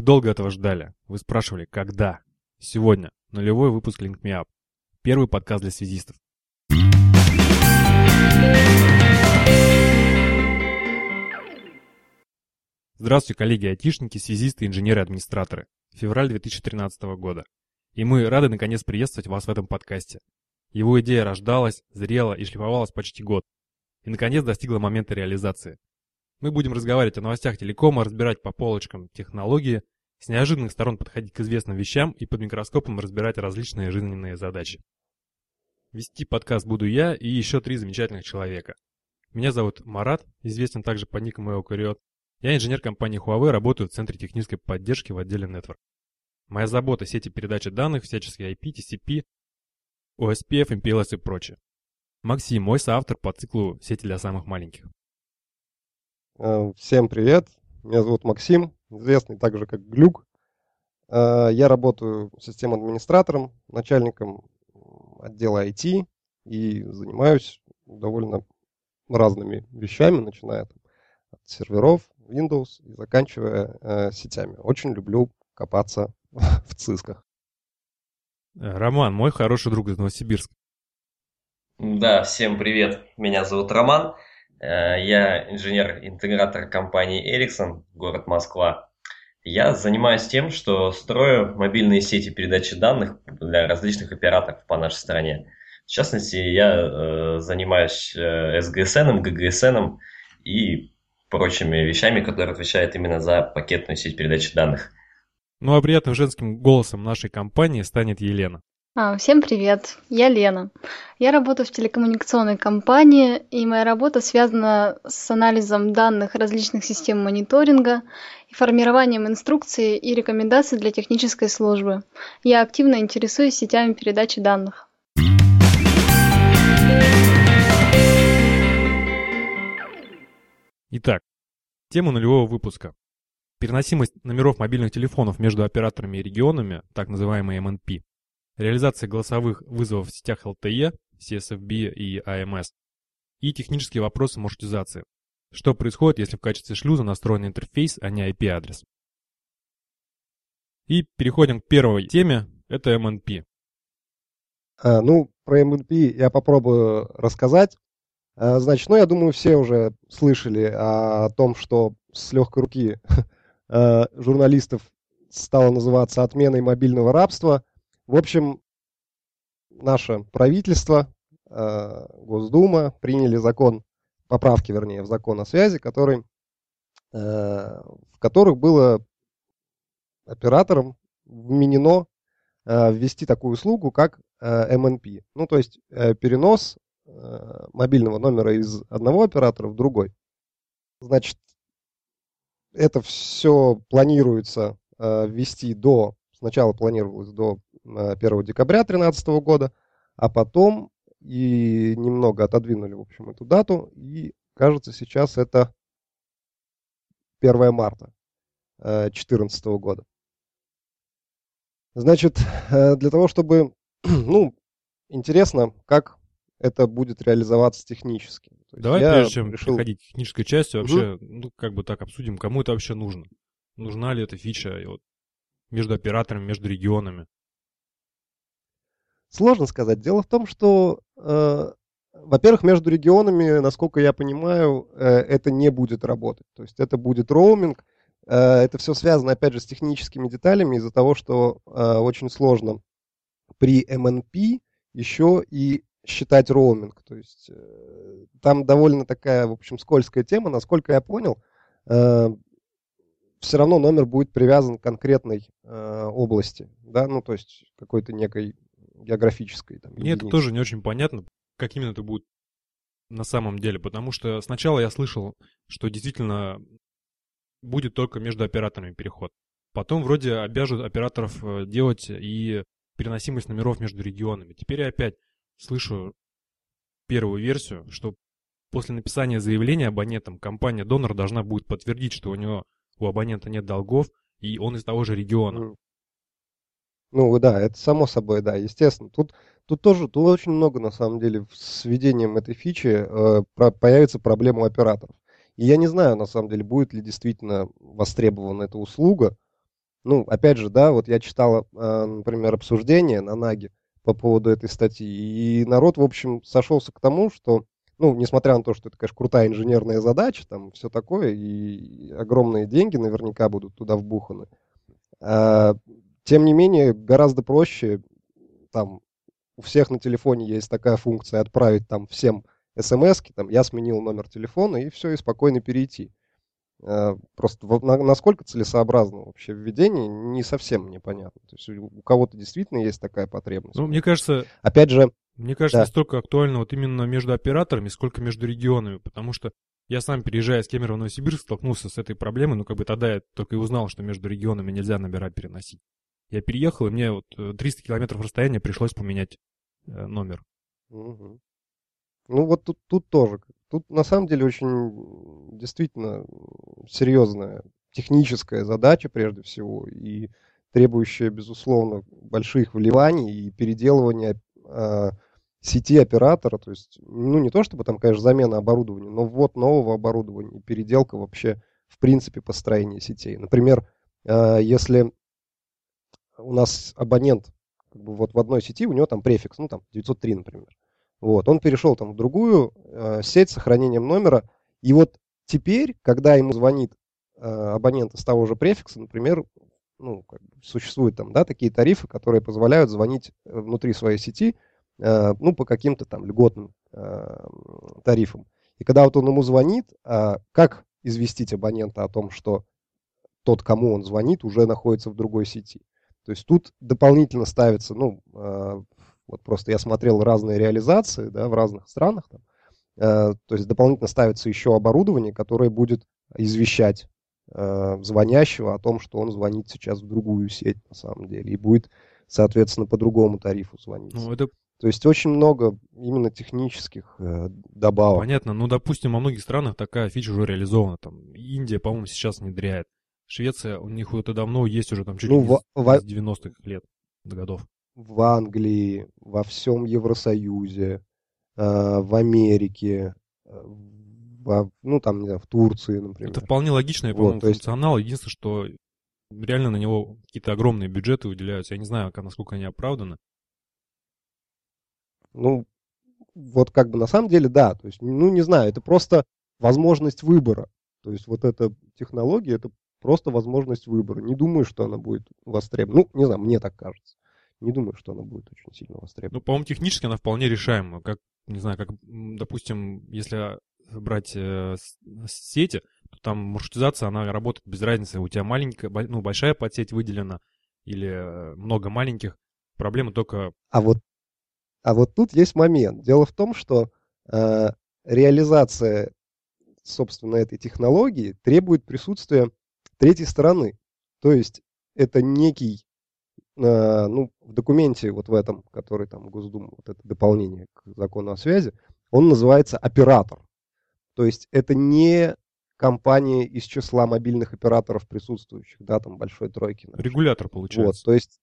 Вы долго этого ждали. Вы спрашивали, когда? Сегодня. Нулевой выпуск Link Me Up. Первый подкаст для связистов. Здравствуйте, коллеги-айтишники, связисты, инженеры, администраторы. Февраль 2013 года. И мы рады наконец приветствовать вас в этом подкасте. Его идея рождалась, зрела и шлифовалась почти год. И наконец достигла момента реализации. Мы будем разговаривать о новостях телекома, разбирать по полочкам технологии, с неожиданных сторон подходить к известным вещам и под микроскопом разбирать различные жизненные задачи. Вести подкаст буду я и еще три замечательных человека. Меня зовут Марат, известен также под ником Эукариот. Я инженер компании Huawei, работаю в Центре технической поддержки в отделе Network. Моя забота – сети передачи данных, всяческие IP, TCP, OSPF, MPLS и прочее. Максим, мой соавтор по циклу «Сети для самых маленьких». Э, всем привет, меня зовут Максим, известный также как Глюк. Э, я работаю системным администратором, начальником отдела IT и занимаюсь довольно разными вещами, начиная от серверов, Windows и заканчивая э, сетями. Очень люблю копаться в цисках. Роман, мой хороший друг из Новосибирска. Да, всем привет. Меня зовут Роман. Э, я инженер-интегратор компании Ericsson, город Москва. Я занимаюсь тем, что строю мобильные сети передачи данных для различных операторов по нашей стране. В частности, я э, занимаюсь э, SGSN, GGSN и прочими вещами, которые отвечают именно за пакетную сеть передачи данных. Ну а приятным женским голосом нашей компании станет Елена. А, всем привет, я Лена. Я работаю в телекоммуникационной компании, и моя работа связана с анализом данных различных систем мониторинга и формированием инструкций и рекомендаций для технической службы. Я активно интересуюсь сетями передачи данных. Итак, тема нулевого выпуска. Переносимость номеров мобильных телефонов между операторами и регионами, так называемые MNP, реализация голосовых вызовов в сетях LTE, CSFB и AMS, и технические вопросы маршрутизации. Что происходит, если в качестве шлюза настроен интерфейс, а не IP-адрес? И переходим к первой теме, это MNP. А, ну, про MNP я попробую рассказать. А, значит, ну, я думаю, все уже слышали о том, что с легкой руки а, журналистов стало называться отменой мобильного рабства. В общем, наше правительство, э, Госдума приняли закон, поправки, вернее, в закон о связи, который, э, в которых было операторам вменено э, ввести такую услугу, как MNP. Ну, то есть перенос мобильного номера из одного оператора в другой. Значит, это все планируется ввести до, сначала планировалось до 1 декабря 2013 года, а потом и немного отодвинули, в общем, эту дату, и кажется, сейчас это 1 марта 2014 э, года. Значит, э, для того, чтобы, ну, интересно, как это будет реализоваться технически. Давай, прежде чем решил... переходить к технической части, вообще, угу. ну, как бы так обсудим, кому это вообще нужно. Нужна ли эта фича вот, между операторами, между регионами? Сложно сказать. Дело в том, что, э, во-первых, между регионами, насколько я понимаю, э, это не будет работать. То есть это будет роуминг. Э, это все связано, опять же, с техническими деталями из-за того, что э, очень сложно при MNP еще и считать роуминг. То есть э, там довольно такая, в общем, скользкая тема. Насколько я понял, э, все равно номер будет привязан к конкретной э, области, да, ну то есть какой-то некой географической. Там, Мне это тоже не очень понятно, как именно это будет на самом деле, потому что сначала я слышал, что действительно будет только между операторами переход. Потом вроде обяжут операторов э, делать и переносимость номеров между регионами. Теперь я опять слышу первую версию, что после написания заявления абонентам компания-донор должна будет подтвердить, что у него у абонента нет долгов, и он из того же региона. Ну да, это само собой, да, естественно. Тут, тут тоже тут очень много, на самом деле, с введением этой фичи э, про, появится проблема у операторов. И я не знаю, на самом деле, будет ли действительно востребована эта услуга. ну, опять же, да, вот я читал, э, например, обсуждение на Наге по поводу этой статьи, и народ, в общем, сошелся к тому, что, ну, несмотря на то, что это, конечно, крутая инженерная задача, там, все такое, и огромные деньги наверняка будут туда вбуханы, э, тем не менее, гораздо проще, там, у всех на телефоне есть такая функция отправить там всем смс там, я сменил номер телефона, и все, и спокойно перейти. Э, просто насколько целесообразно вообще введение, не совсем мне понятно. То есть у кого-то действительно есть такая потребность. Ну, мне кажется... Опять же... Мне кажется, да. не столько актуально вот именно между операторами, сколько между регионами, потому что я сам, переезжая с Кемерово в Новосибирск, столкнулся с этой проблемой, ну, как бы тогда я только и узнал, что между регионами нельзя номера переносить. Я переехал, и мне вот 300 э, километров расстояния пришлось поменять э, номер. Угу. Ну, вот тут, тут тоже Тут на самом деле очень действительно серьезная техническая задача прежде всего и требующая, безусловно, больших вливаний и переделывания э, сети оператора. То есть, ну не то чтобы там, конечно, замена оборудования, но ввод нового оборудования и переделка вообще в принципе построения сетей. Например, э, если у нас абонент как бы вот в одной сети, у него там префикс, ну там 903, например. Вот, он перешел там в другую э, сеть с сохранением номера. И вот теперь, когда ему звонит э, абонент с того же префикса, например, ну, как бы существуют там, да, такие тарифы, которые позволяют звонить э, внутри своей сети, э, ну, по каким-то там льготным э, тарифам. И когда вот он ему звонит, э, как известить абонента о том, что тот, кому он звонит, уже находится в другой сети? То есть тут дополнительно ставится, ну, э, вот просто я смотрел разные реализации да, в разных странах. Там. Э, то есть дополнительно ставится еще оборудование, которое будет извещать э, звонящего о том, что он звонит сейчас в другую сеть на самом деле. И будет, соответственно, по другому тарифу звонить. Ну, это... То есть очень много именно технических э, добавок. Понятно. Ну, допустим, во многих странах такая фича уже реализована. Там Индия, по-моему, сейчас внедряет. Швеция, у них это давно есть уже там чуть ну, ли не с 90-х лет, годов в Англии, во всем Евросоюзе, э, в Америке, э, во, ну там, не знаю, в Турции, например. Это вполне логичный, по-моему, вот, функционал. Есть... Единственное, что реально на него какие-то огромные бюджеты выделяются. Я не знаю, насколько они оправданы. Ну, вот как бы на самом деле, да. То есть, ну, не знаю, это просто возможность выбора. То есть вот эта технология, это просто возможность выбора. Не думаю, что она будет востребована. Ну, не знаю, мне так кажется не думаю, что она будет очень сильно востребована. Ну, по-моему, технически она вполне решаема. Как, не знаю, как, допустим, если брать э, сети, то там маршрутизация, она работает без разницы. У тебя маленькая, ну, большая подсеть выделена или э, много маленьких. Проблема только... А вот, а вот тут есть момент. Дело в том, что э, реализация, собственно, этой технологии требует присутствия третьей стороны. То есть это некий Э, ну, в документе вот в этом, который там Госдума, вот это дополнение к закону о связи, он называется оператор. То есть это не компания из числа мобильных операторов присутствующих, да, там большой тройки. Например. Регулятор получается. Вот, то есть,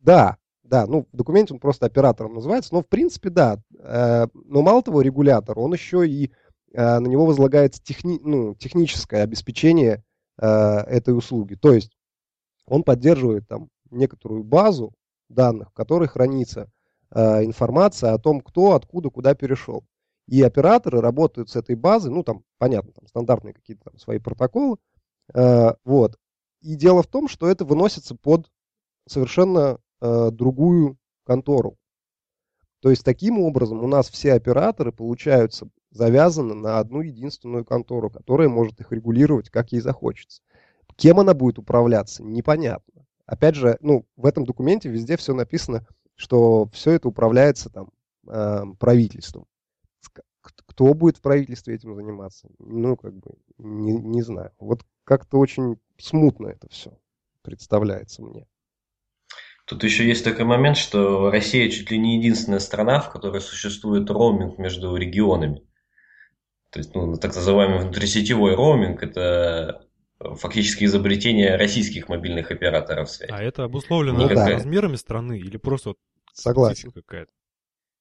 да, да, ну, в документе он просто оператором называется, но в принципе, да. Э, но мало того, регулятор, он еще и э, на него возлагается техни, ну, техническое обеспечение этой услуги. То есть он поддерживает там некоторую базу данных, в которой хранится э, информация о том, кто, откуда, куда перешел. И операторы работают с этой базой, ну там, понятно, там стандартные какие-то там свои протоколы, э, вот. И дело в том, что это выносится под совершенно э, другую контору. То есть таким образом у нас все операторы получаются завязаны на одну единственную контору, которая может их регулировать, как ей захочется. Кем она будет управляться, непонятно. Опять же, ну, в этом документе везде все написано, что все это управляется там э, правительством. Кто будет в правительстве этим заниматься? Ну, как бы, не, не знаю. Вот как-то очень смутно это все представляется мне. Тут еще есть такой момент, что Россия чуть ли не единственная страна, в которой существует роуминг между регионами. То есть, ну, так называемый внутрисетевой роуминг – это фактически изобретение российских мобильных операторов связи. А это обусловлено ну, да. размерами страны или просто Согласен. какая-то?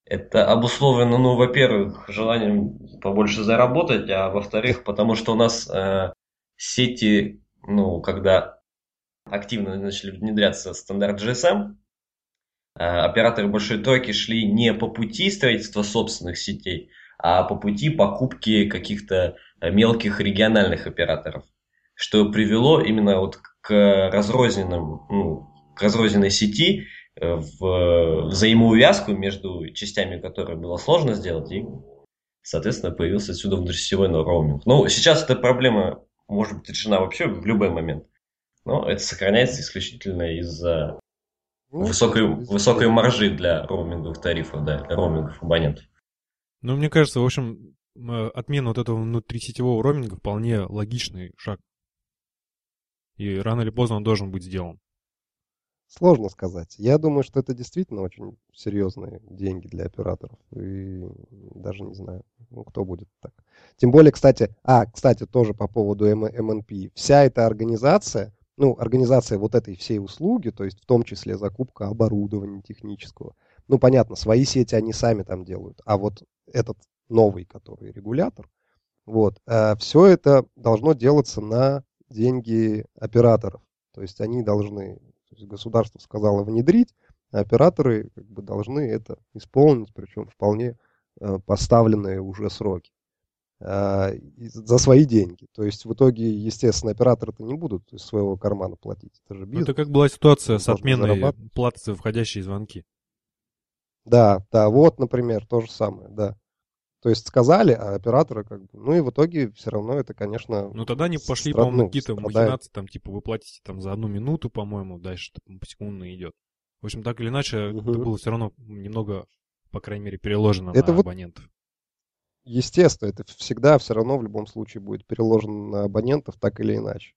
Это обусловлено, ну, во-первых, желанием побольше заработать, а во-вторых, потому что у нас э, сети, ну, когда активно начали внедряться стандарт GSM, э, операторы большой тройки шли не по пути строительства собственных сетей, а по пути покупки каких-то мелких региональных операторов, что привело именно вот к разрозненным, ну, к разрозненной сети, э, в взаимоувязку между частями, которые было сложно сделать, и, соответственно, появился отсюда внутрисетевой роуминг. Ну, сейчас эта проблема может быть решена вообще в любой момент. Но это сохраняется исключительно из-за ну, высокой, высокой маржи для роуминговых тарифов, да, для роуминговых абонентов. Ну, мне кажется, в общем, отмена вот этого внутрисетевого роуминга вполне логичный шаг. И рано или поздно он должен быть сделан. Сложно сказать. Я думаю, что это действительно очень серьезные деньги для операторов. И даже не знаю, ну, кто будет так. Тем более, кстати, а, кстати, тоже по поводу МНП. Вся эта организация, ну, организация вот этой всей услуги, то есть в том числе закупка оборудования технического, ну, понятно, свои сети они сами там делают, а вот этот новый, который регулятор, вот, э, все это должно делаться на деньги операторов. То есть они должны, есть государство сказало внедрить, а операторы как бы должны это исполнить, причем вполне э, поставленные уже сроки. А, за свои деньги. То есть в итоге, естественно, операторы-то не будут из своего кармана платить. Это же бизнес. Это как была ситуация с отменой платы за входящие звонки. Да, да, вот, например, то же самое, да. То есть сказали, а операторы как бы... Ну и в итоге все равно это, конечно... Ну тогда они пошли, по-моему, какие-то махинации, там, типа, вы платите там за одну минуту, по-моему, дальше посекундно идет. В общем, так или иначе, угу. это было все равно немного, по крайней мере, переложено это на вот... абонентов естественно, это всегда все равно в любом случае будет переложено на абонентов так или иначе.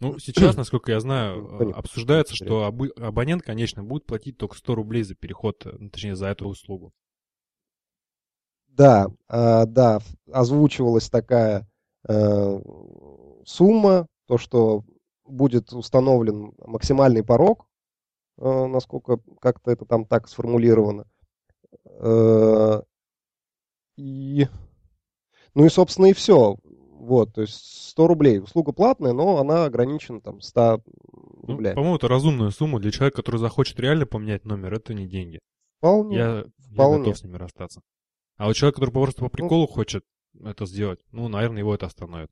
Ну, сейчас, насколько я знаю, ну, обсуждается, что абонент, конечно, будет платить только 100 рублей за переход, ну, точнее, за эту услугу. Да, э, да, озвучивалась такая э, сумма, то, что будет установлен максимальный порог, э, насколько как-то это там так сформулировано. Э, и, ну и, собственно, и все. Вот, то есть 100 рублей. Услуга платная, но она ограничена там 100 рублей. Ну, по-моему, это разумная сумма для человека, который захочет реально поменять номер. Это не деньги. Вполне. Я, вполне. я готов с ними расстаться. А вот человек, который просто по ну. приколу ну, хочет это сделать, ну, наверное, его это остановит.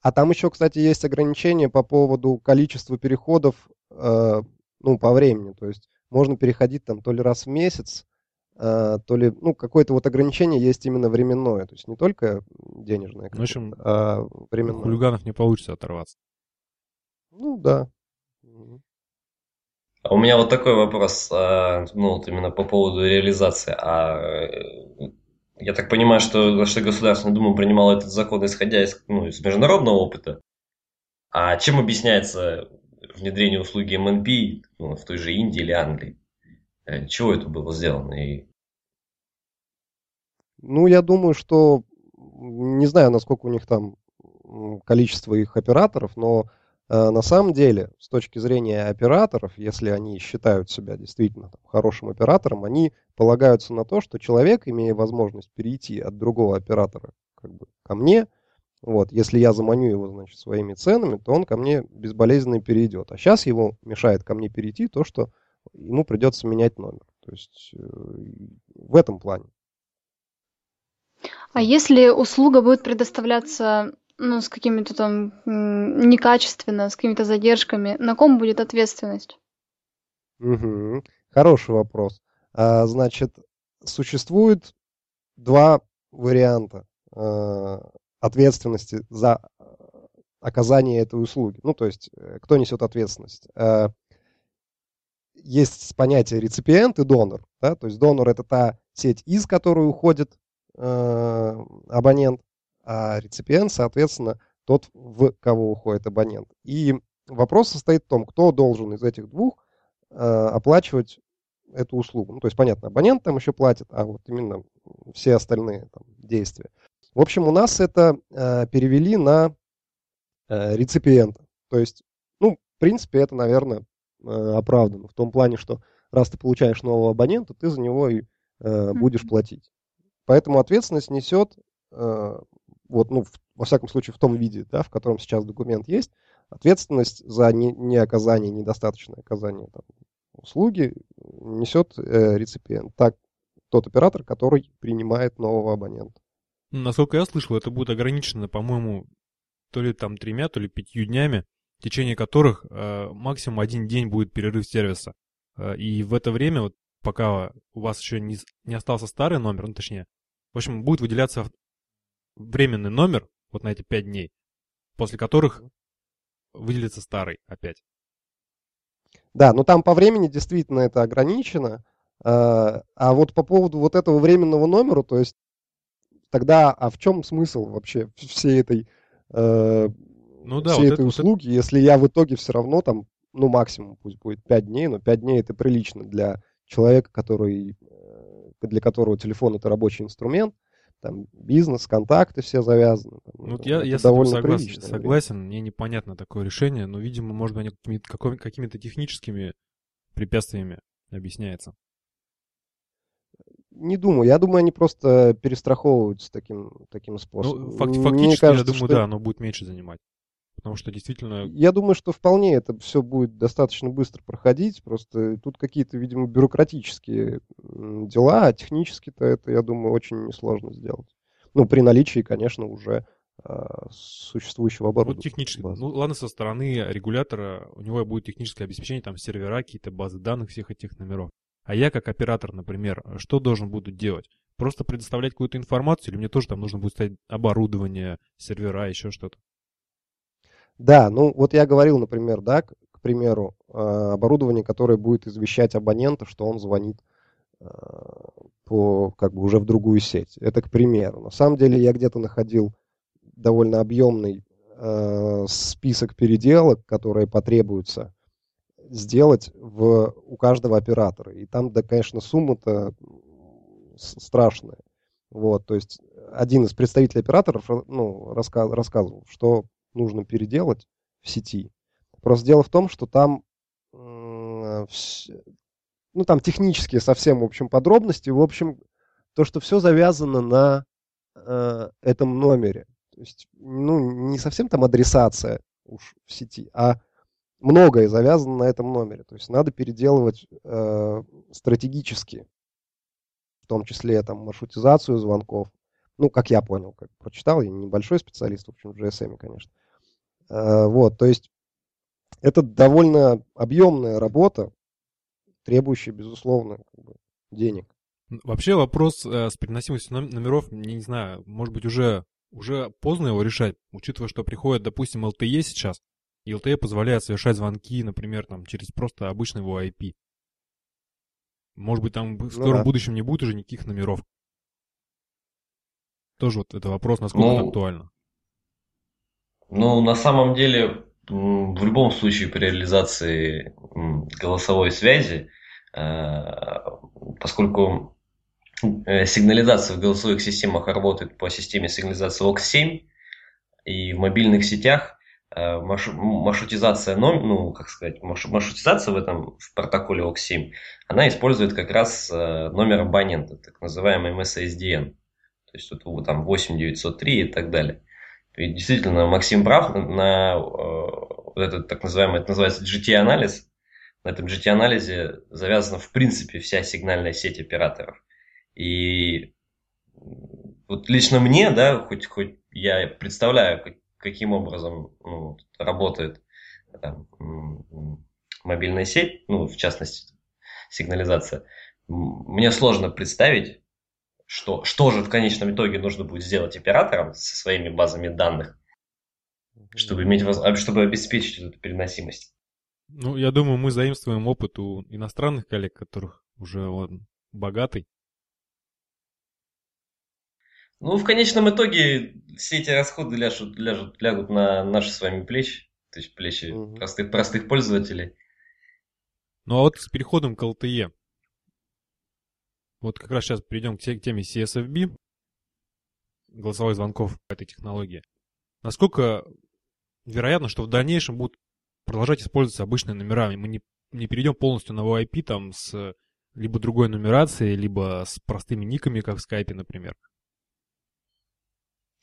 А там еще, кстати, есть ограничения по поводу количества переходов, э, ну, по времени. То есть можно переходить там то ли раз в месяц, то ли, ну, какое-то вот ограничение есть именно временное, то есть не только денежное, в общем, а временное. хулиганов не получится оторваться. Ну, да. А у меня вот такой вопрос, а, ну, вот именно по поводу реализации. А э, я так понимаю, что, что Государственная Дума принимала этот закон, исходя из, ну, из международного опыта. А чем объясняется внедрение услуги МНП ну, в той же Индии или Англии? Э, чего это было сделано? И ну, я думаю, что не знаю, насколько у них там количество их операторов, но э, на самом деле, с точки зрения операторов, если они считают себя действительно там, хорошим оператором, они полагаются на то, что человек, имея возможность перейти от другого оператора как бы, ко мне, вот, если я заманю его, значит, своими ценами, то он ко мне безболезненно перейдет. А сейчас его мешает ко мне перейти то, что ему придется менять номер. То есть э, в этом плане. А если услуга будет предоставляться ну, с какими-то там некачественно, с какими-то задержками, на ком будет ответственность? Угу. Хороший вопрос. А, значит, существует два варианта а, ответственности за оказание этой услуги. Ну, то есть, э, кто несет ответственность. Есть понятие реципиент и донор. Да? То есть донор это та сеть, из которой уходит Э, абонент, а реципиент, соответственно, тот, в кого уходит абонент. И вопрос состоит в том, кто должен из этих двух э, оплачивать эту услугу. Ну, то есть, понятно, абонент там еще платит, а вот именно все остальные там, действия. В общем, у нас это э, перевели на э, реципиента. То есть, ну, в принципе, это, наверное, оправдано. В том плане, что раз ты получаешь нового абонента, ты за него и э, будешь платить. Поэтому ответственность несет э, вот, ну, в, во всяком случае, в том виде, да, в котором сейчас документ есть, ответственность за не, не оказание, недостаточное оказание там, услуги несет э, реципиент. Так, тот оператор, который принимает нового абонента. Насколько я слышал, это будет ограничено, по-моему, то ли там тремя, то ли пятью днями, в течение которых э, максимум один день будет перерыв сервиса. Э, и в это время, вот пока у вас еще не, не остался старый номер, ну точнее, в общем, будет выделяться временный номер вот на эти пять дней, после которых выделится старый опять. Да, но там по времени действительно это ограничено. А, а вот по поводу вот этого временного номера, то есть тогда, а в чем смысл вообще всей этой, э, ну, да, всей вот этой это, услуги, вот если я в итоге все равно там, ну максимум пусть будет 5 дней, но 5 дней это прилично для человека, который, э, для которого телефон это рабочий инструмент, там бизнес, контакты все завязаны. Там, ну, вот я, я довольно согласен, прилично, согласен, мне непонятно такое решение, но, видимо, может быть, какими-то техническими препятствиями объясняется. Не думаю. Я думаю, они просто перестраховываются таким, таким ну, способом. Ну, факт, фактически, кажется, я думаю, что... да, оно будет меньше занимать. Потому что действительно... Я думаю, что вполне это все будет достаточно быстро проходить. Просто тут какие-то, видимо, бюрократические дела, а технически-то это, я думаю, очень несложно сделать. Ну, при наличии, конечно, уже а, существующего оборудования. Вот технически. Ну, ладно, со стороны регулятора у него будет техническое обеспечение, там сервера, какие-то базы данных всех этих номеров. А я как оператор, например, что должен буду делать? Просто предоставлять какую-то информацию, или мне тоже там нужно будет ставить оборудование, сервера, еще что-то? Да, ну вот я говорил, например, да, к, примеру, э, оборудование, которое будет извещать абонента, что он звонит э, по, как бы уже в другую сеть. Это к примеру. На самом деле я где-то находил довольно объемный э, список переделок, которые потребуются сделать в, у каждого оператора. И там, да, конечно, сумма-то страшная. Вот, то есть один из представителей операторов ну, раска рассказывал, что нужно переделать в сети. Просто дело в том, что там, ну, там технические совсем, в общем, подробности. В общем, то, что все завязано на э, этом номере. То есть, ну, не совсем там адресация уж в сети, а многое завязано на этом номере. То есть надо переделывать э, стратегически, в том числе там маршрутизацию звонков. Ну, как я понял, как прочитал, я небольшой специалист, в общем, в GSM, конечно. Э, вот, то есть это довольно объемная работа, требующая, безусловно, как бы, денег. Вообще вопрос э, с переносимостью номеров, не, не знаю, может быть уже, уже поздно его решать, учитывая, что приходит, допустим, LTE сейчас, и LTE позволяет совершать звонки, например, там, через просто обычный VoIP. Может быть, там в ну скором ну, да. будущем не будет уже никаких номеров. Тоже вот это вопрос, насколько ну, это актуально. Ну, на самом деле, в любом случае при реализации голосовой связи, э, поскольку э, сигнализация в голосовых системах работает по системе сигнализации OX7, и в мобильных сетях э, маршрутизация, ну, как сказать, маршрутизация в этом в протоколе OX7, она использует как раз номер абонента, так называемый MSSDN. То есть вот там 8903 и так далее. И действительно, Максим прав на, э, вот этот так называемый, это называется GT-анализ. На этом GT-анализе завязана в принципе вся сигнальная сеть операторов. И вот лично мне, да, хоть, хоть я представляю, как, каким образом ну, работает там, мобильная сеть, ну, в частности, сигнализация, мне сложно представить, что, что же в конечном итоге нужно будет сделать операторам со своими базами данных, чтобы, иметь, а, чтобы обеспечить эту переносимость. Ну, я думаю, мы заимствуем опыт у иностранных коллег, которых уже он богатый. Ну, в конечном итоге все эти расходы ляжут, ляжут, лягут на наши с вами плечи, то есть плечи угу. простых, простых пользователей. Ну, а вот с переходом к LTE, вот как раз сейчас перейдем к теме CSFB, голосовых звонков этой технологии. Насколько вероятно, что в дальнейшем будут продолжать использоваться обычные номера, и мы не, не перейдем полностью на VoIP там с либо другой нумерацией, либо с простыми никами, как в скайпе, например?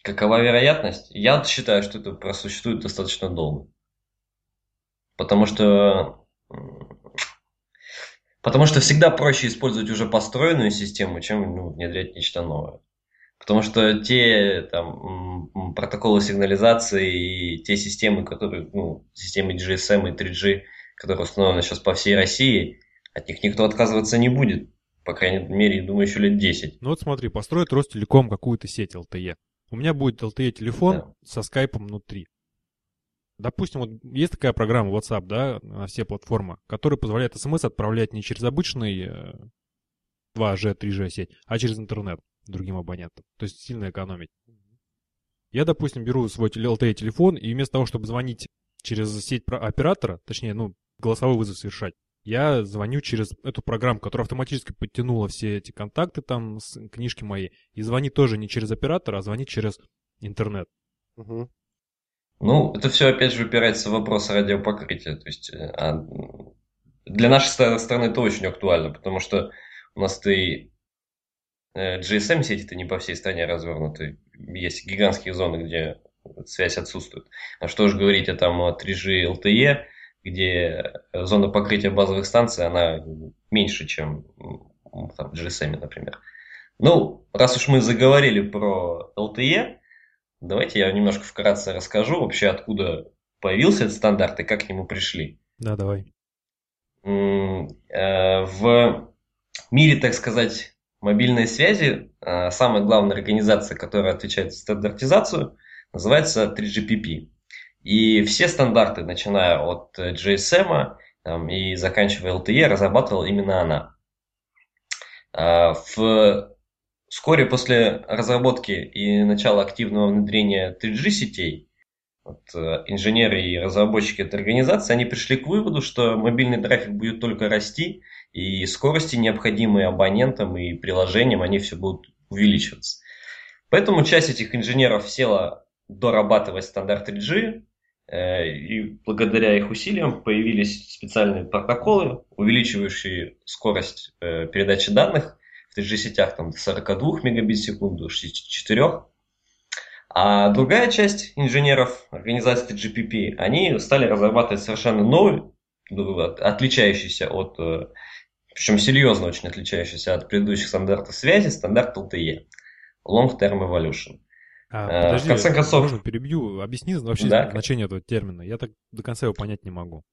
Какова вероятность? Я считаю, что это просуществует достаточно долго. Потому что Потому что всегда проще использовать уже построенную систему, чем ну, внедрять нечто новое. Потому что те там, протоколы сигнализации и те системы, которые, ну, системы GSM и 3G, которые установлены сейчас по всей России, от них никто отказываться не будет. По крайней мере, думаю, еще лет 10. Ну вот смотри, построит Ростелеком какую-то сеть LTE. У меня будет LTE телефон да. со скайпом внутри. Допустим, вот есть такая программа WhatsApp, да, на все платформы, которая позволяет смс отправлять не через обычный 2G, э, 3G сеть, а через интернет другим абонентам. То есть сильно экономить. Я, допустим, беру свой LTE телефон, и вместо того, чтобы звонить через сеть оператора, точнее, ну, голосовой вызов совершать, я звоню через эту программу, которая автоматически подтянула все эти контакты там с книжки моей, и звонит тоже не через оператора, а звонит через интернет. Угу. Ну, это все опять же упирается в вопрос радиопокрытия. То есть э, а для нашей страны это очень актуально, потому что у нас-то и э, GSM сети-то не по всей стране развернуты. Есть гигантские зоны, где связь отсутствует. А что же говорить о там 3G LTE, где зона покрытия базовых станций, она меньше, чем там, GSM, например. Ну, раз уж мы заговорили про LTE, Давайте я немножко вкратце расскажу вообще, откуда появился этот стандарт и как к нему пришли. Да, давай. Э, в мире, так сказать, мобильной связи э, самая главная организация, которая отвечает за стандартизацию, называется 3GPP. И все стандарты, начиная от GSM там, и заканчивая LTE, разрабатывала именно она. Э, в Вскоре после разработки и начала активного внедрения 3G сетей, вот, э, инженеры и разработчики этой организации, они пришли к выводу, что мобильный трафик будет только расти, и скорости, необходимые абонентам и приложениям, они все будут увеличиваться. Поэтому часть этих инженеров села дорабатывать стандарт 3G, э, и благодаря их усилиям появились специальные протоколы, увеличивающие скорость э, передачи данных 3G-сетях там, до 42 мегабит в секунду, 64. А другая часть инженеров организации GPP, они стали разрабатывать совершенно новый, ну, отличающийся от, э, причем серьезно очень отличающийся от предыдущих стандартов связи, стандарт LTE, Long Term Evolution. А, э, подожди, в конце концов... можно перебью? Объясни вообще да? значение этого термина. Я так до конца его понять не могу.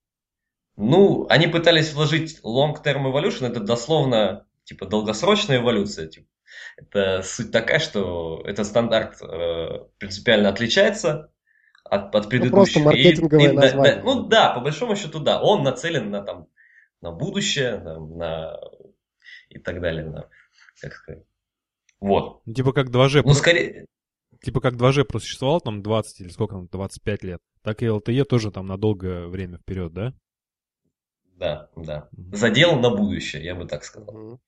Ну, они пытались вложить Long Term Evolution, это дословно типа долгосрочная эволюция. Типа, это суть такая, что этот стандарт э, принципиально отличается от, от предыдущих. Ну, просто маркетинговое и, название. Да, да, ну да, по большому счету, да. Он нацелен на, там, на будущее, на, на и так далее. На, как сказать. Вот. Ну, типа как 2G. Ну, скорее... Типа как 2G просуществовал там 20 или сколько там, 25 лет, так и LTE тоже там на долгое время вперед, да? Да, да. Задел на будущее, я бы так сказал.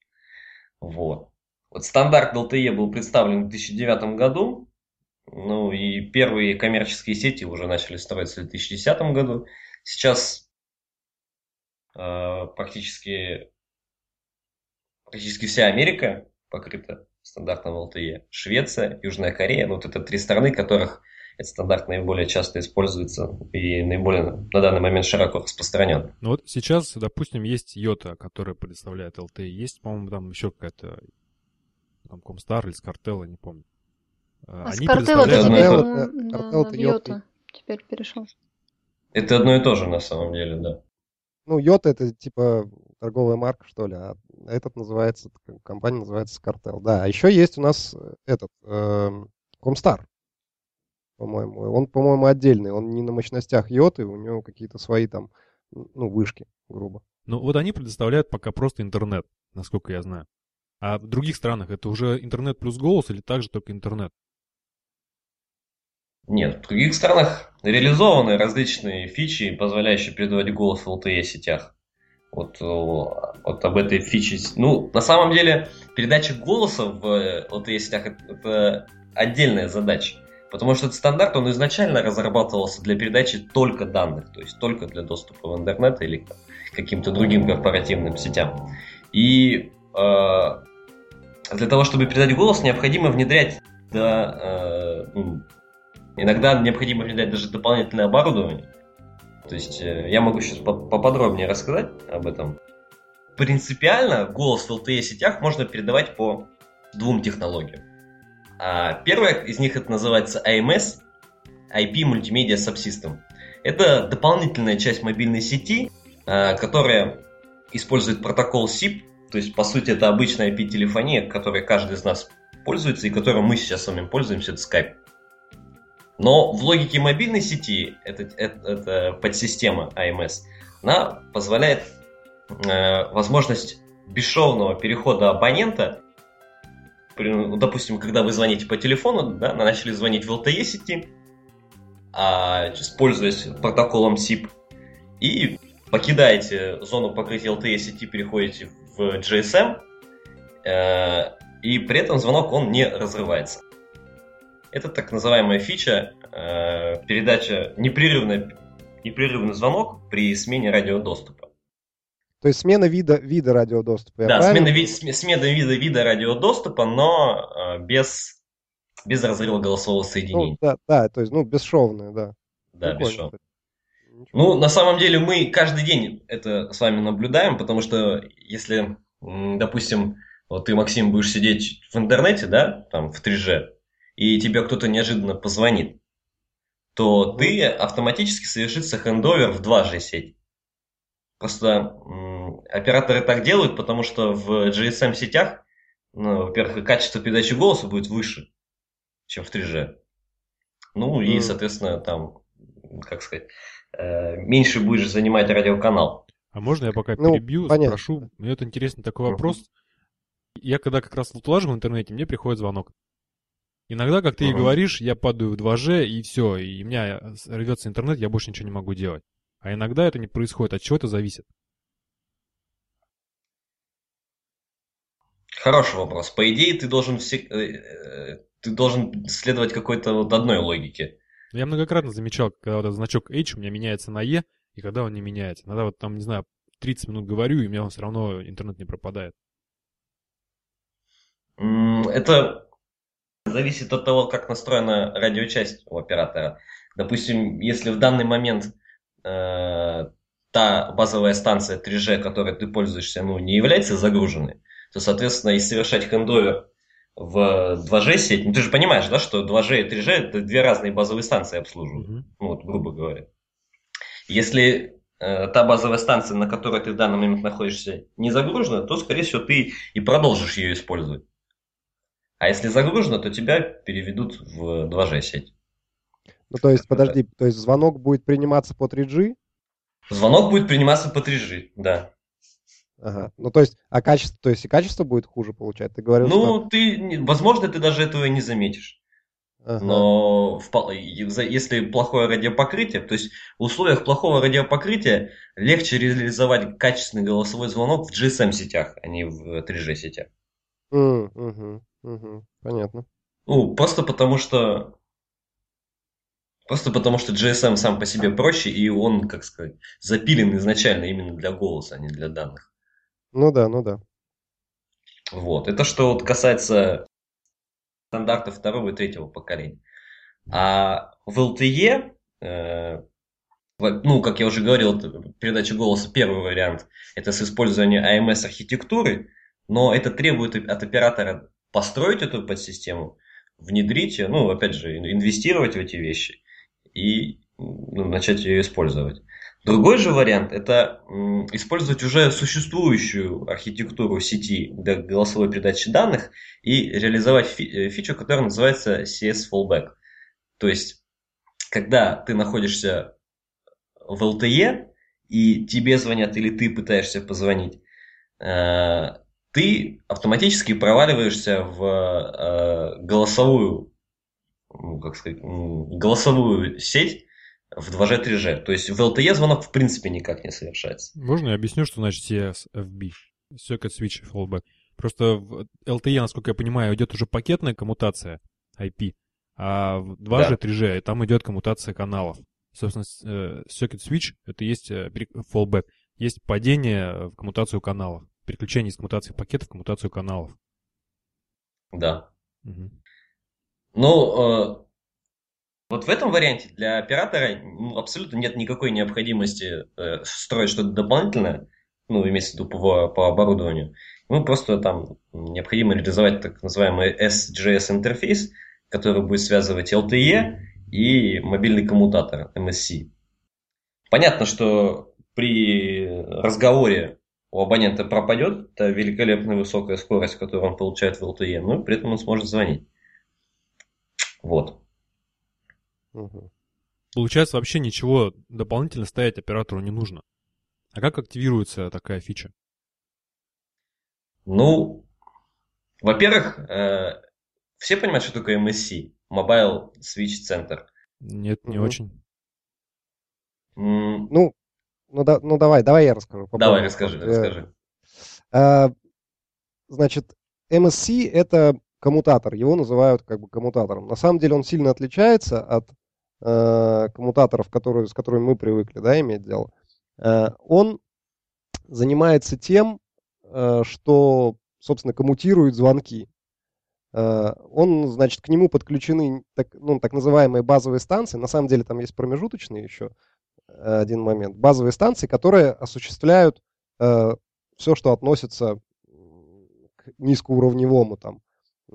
Вот. Вот стандарт LTE был представлен в 2009 году, ну и первые коммерческие сети уже начали строиться в 2010 году. Сейчас э, практически, практически вся Америка покрыта стандартом LTE. Швеция, Южная Корея, вот это три страны, которых этот стандарт наиболее часто используется и наиболее на данный момент широко распространен. Ну вот сейчас, допустим, есть Йота, которая предоставляет LTE. Есть, по-моему, там еще какая-то там Комстар или Скартелла, не помню. А Они Скартелла предоставляют... теперь, да, да, Йота теперь перешел. Это одно и то же на самом деле, да. Ну, Йота это типа торговая марка, что ли, а этот называется, компания называется Скартел. Да, а еще есть у нас этот, э, Комстар по-моему. Он, по-моему, отдельный. Он не на мощностях йоты, у него какие-то свои там, ну, вышки, грубо. Ну, вот они предоставляют пока просто интернет, насколько я знаю. А в других странах это уже интернет плюс голос или также только интернет? Нет, в других странах реализованы различные фичи, позволяющие передавать голос в LTE сетях. Вот, вот об этой фиче. Ну, на самом деле, передача голоса в LTE сетях это, это отдельная задача. Потому что этот стандарт, он изначально разрабатывался для передачи только данных, то есть только для доступа в интернет или каким-то другим корпоративным сетям. И э, для того, чтобы передать голос, необходимо внедрять до... Э, ну, иногда необходимо передать даже дополнительное оборудование. То есть э, я могу сейчас поподробнее рассказать об этом. Принципиально голос в LTE сетях можно передавать по двум технологиям. А первая из них это называется AMS, IP Multimedia Subsystem. Это дополнительная часть мобильной сети, э, которая использует протокол SIP, то есть, по сути, это обычная IP-телефония, которой каждый из нас пользуется и которой мы сейчас с вами пользуемся, это Skype. Но в логике мобильной сети, это, это, это подсистема AMS, она позволяет э, возможность бесшовного перехода абонента, допустим, когда вы звоните по телефону, да, начали звонить в LTE сети, а, пользуясь протоколом SIP, и покидаете зону покрытия LTE сети, переходите в GSM, э, и при этом звонок он не разрывается. Это так называемая фича э, передача непрерывный, непрерывный звонок при смене радиодоступа. То есть смена вида, вида радиодоступа. Да, смена, ви, смена вида, вида радиодоступа, но э, без, без разрыва голосового соединения. Ну, да, да, то есть, ну, бесшовное, да. Да, Прикольно. Ну, на самом деле, мы каждый день это с вами наблюдаем, потому что если, допустим, вот ты, Максим, будешь сидеть в интернете, да, там, в 3G, и тебе кто-то неожиданно позвонит, то ты автоматически совершится хендовер в 2G сеть. Просто м, операторы так делают, потому что в GSM сетях, ну, во-первых, качество передачи голоса будет выше, чем в 3G. Ну mm и, соответственно, там, как сказать, э, меньше будешь занимать радиоканал. А можно я пока ну, перебью, понятно. спрошу? Мне это интересный такой вопрос. Я когда как раз лажу в интернете, мне приходит звонок. Иногда, как ты uh-huh. и говоришь, я падаю в 2G, и все, и у меня рвется интернет, я больше ничего не могу делать. А иногда это не происходит. От чего это зависит? Хороший вопрос. По идее, ты должен все, э, э, ты должен следовать какой-то вот одной логике. Я многократно замечал, когда вот этот значок H у меня меняется на E, и когда он не меняется. Иногда вот там, не знаю, 30 минут говорю, и у меня все равно интернет не пропадает. Это зависит от того, как настроена радиочасть у оператора. Допустим, если в данный момент э, та базовая станция 3G, которой ты пользуешься, ну, не является загруженной, то, соответственно, и совершать хендовер в 2G сеть, ну ты же понимаешь, да, что 2G и 3G это две разные базовые станции обслуживают, mm-hmm. ну, вот, грубо говоря. Если э, та базовая станция, на которой ты в данный момент находишься, не загружена, то, скорее всего, ты и продолжишь ее использовать. А если загружено, то тебя переведут в 2G сеть. Ну, то есть, подожди, то есть звонок будет приниматься по 3G? Звонок будет приниматься по 3G, да. Ага. Ну, то есть, а качество, то есть и качество будет хуже получать? Ты говорил, ну, что... ты, возможно, ты даже этого и не заметишь. Ага. Но в, если плохое радиопокрытие, то есть в условиях плохого радиопокрытия легче реализовать качественный голосовой звонок в GSM сетях, а не в 3G сетях. Mm, угу, угу, понятно. Ну, просто потому что Просто потому что GSM сам по себе проще, и он, как сказать, запилен изначально именно для голоса, а не для данных. Ну да, ну да. Вот. Это что вот касается стандартов второго и третьего поколения. А в LTE, э, ну, как я уже говорил, передача голоса первый вариант, это с использованием AMS архитектуры, но это требует от оператора построить эту подсистему, внедрить ее, ну, опять же, инвестировать в эти вещи и ну, начать ее использовать. Другой же вариант – это использовать уже существующую архитектуру сети для голосовой передачи данных и реализовать э, фичу, которая называется CS Fallback. То есть, когда ты находишься в LTE, и тебе звонят или ты пытаешься позвонить, э, ты автоматически проваливаешься в э, голосовую, ну, как сказать, голосовую сеть, в 2G, 3G. То есть в LTE звонок в принципе никак не совершается. Можно я объясню, что значит CSFB? Circuit Switch Fallback. Просто в LTE, насколько я понимаю, идет уже пакетная коммутация IP, а в 2G, да. 3G там идет коммутация каналов. Собственно, э, Circuit Switch — это есть э, fallback. Есть падение в коммутацию каналов. Переключение из коммутации пакетов в коммутацию каналов. Да. Угу. Ну, э, вот в этом варианте для оператора ну, абсолютно нет никакой необходимости э, строить что-то дополнительное, ну, имеется в виду по, по оборудованию. Ну, просто там необходимо реализовать так называемый SGS интерфейс, который будет связывать LTE и мобильный коммутатор MSC. Понятно, что при разговоре у абонента пропадет та великолепная высокая скорость, которую он получает в LTE, но при этом он сможет звонить. Вот. Получается, вообще ничего дополнительно ставить оператору не нужно. А как активируется такая фича? Ну, во-первых, э, все понимают, что такое MSC, Mobile Switch Center. Нет, не угу. очень. Mm. Ну, ну, да, ну давай, давай я расскажу. Давай, расскажи, э, расскажи. А, значит, MSC это коммутатор, его называют как бы коммутатором. На самом деле он сильно отличается от э, коммутаторов, которые, с которыми мы привыкли да, иметь дело. Э, он занимается тем, э, что, собственно, коммутирует звонки. Э, он, значит, к нему подключены так, ну, так называемые базовые станции. На самом деле там есть промежуточные еще э, один момент. Базовые станции, которые осуществляют э, все, что относится к низкоуровневому там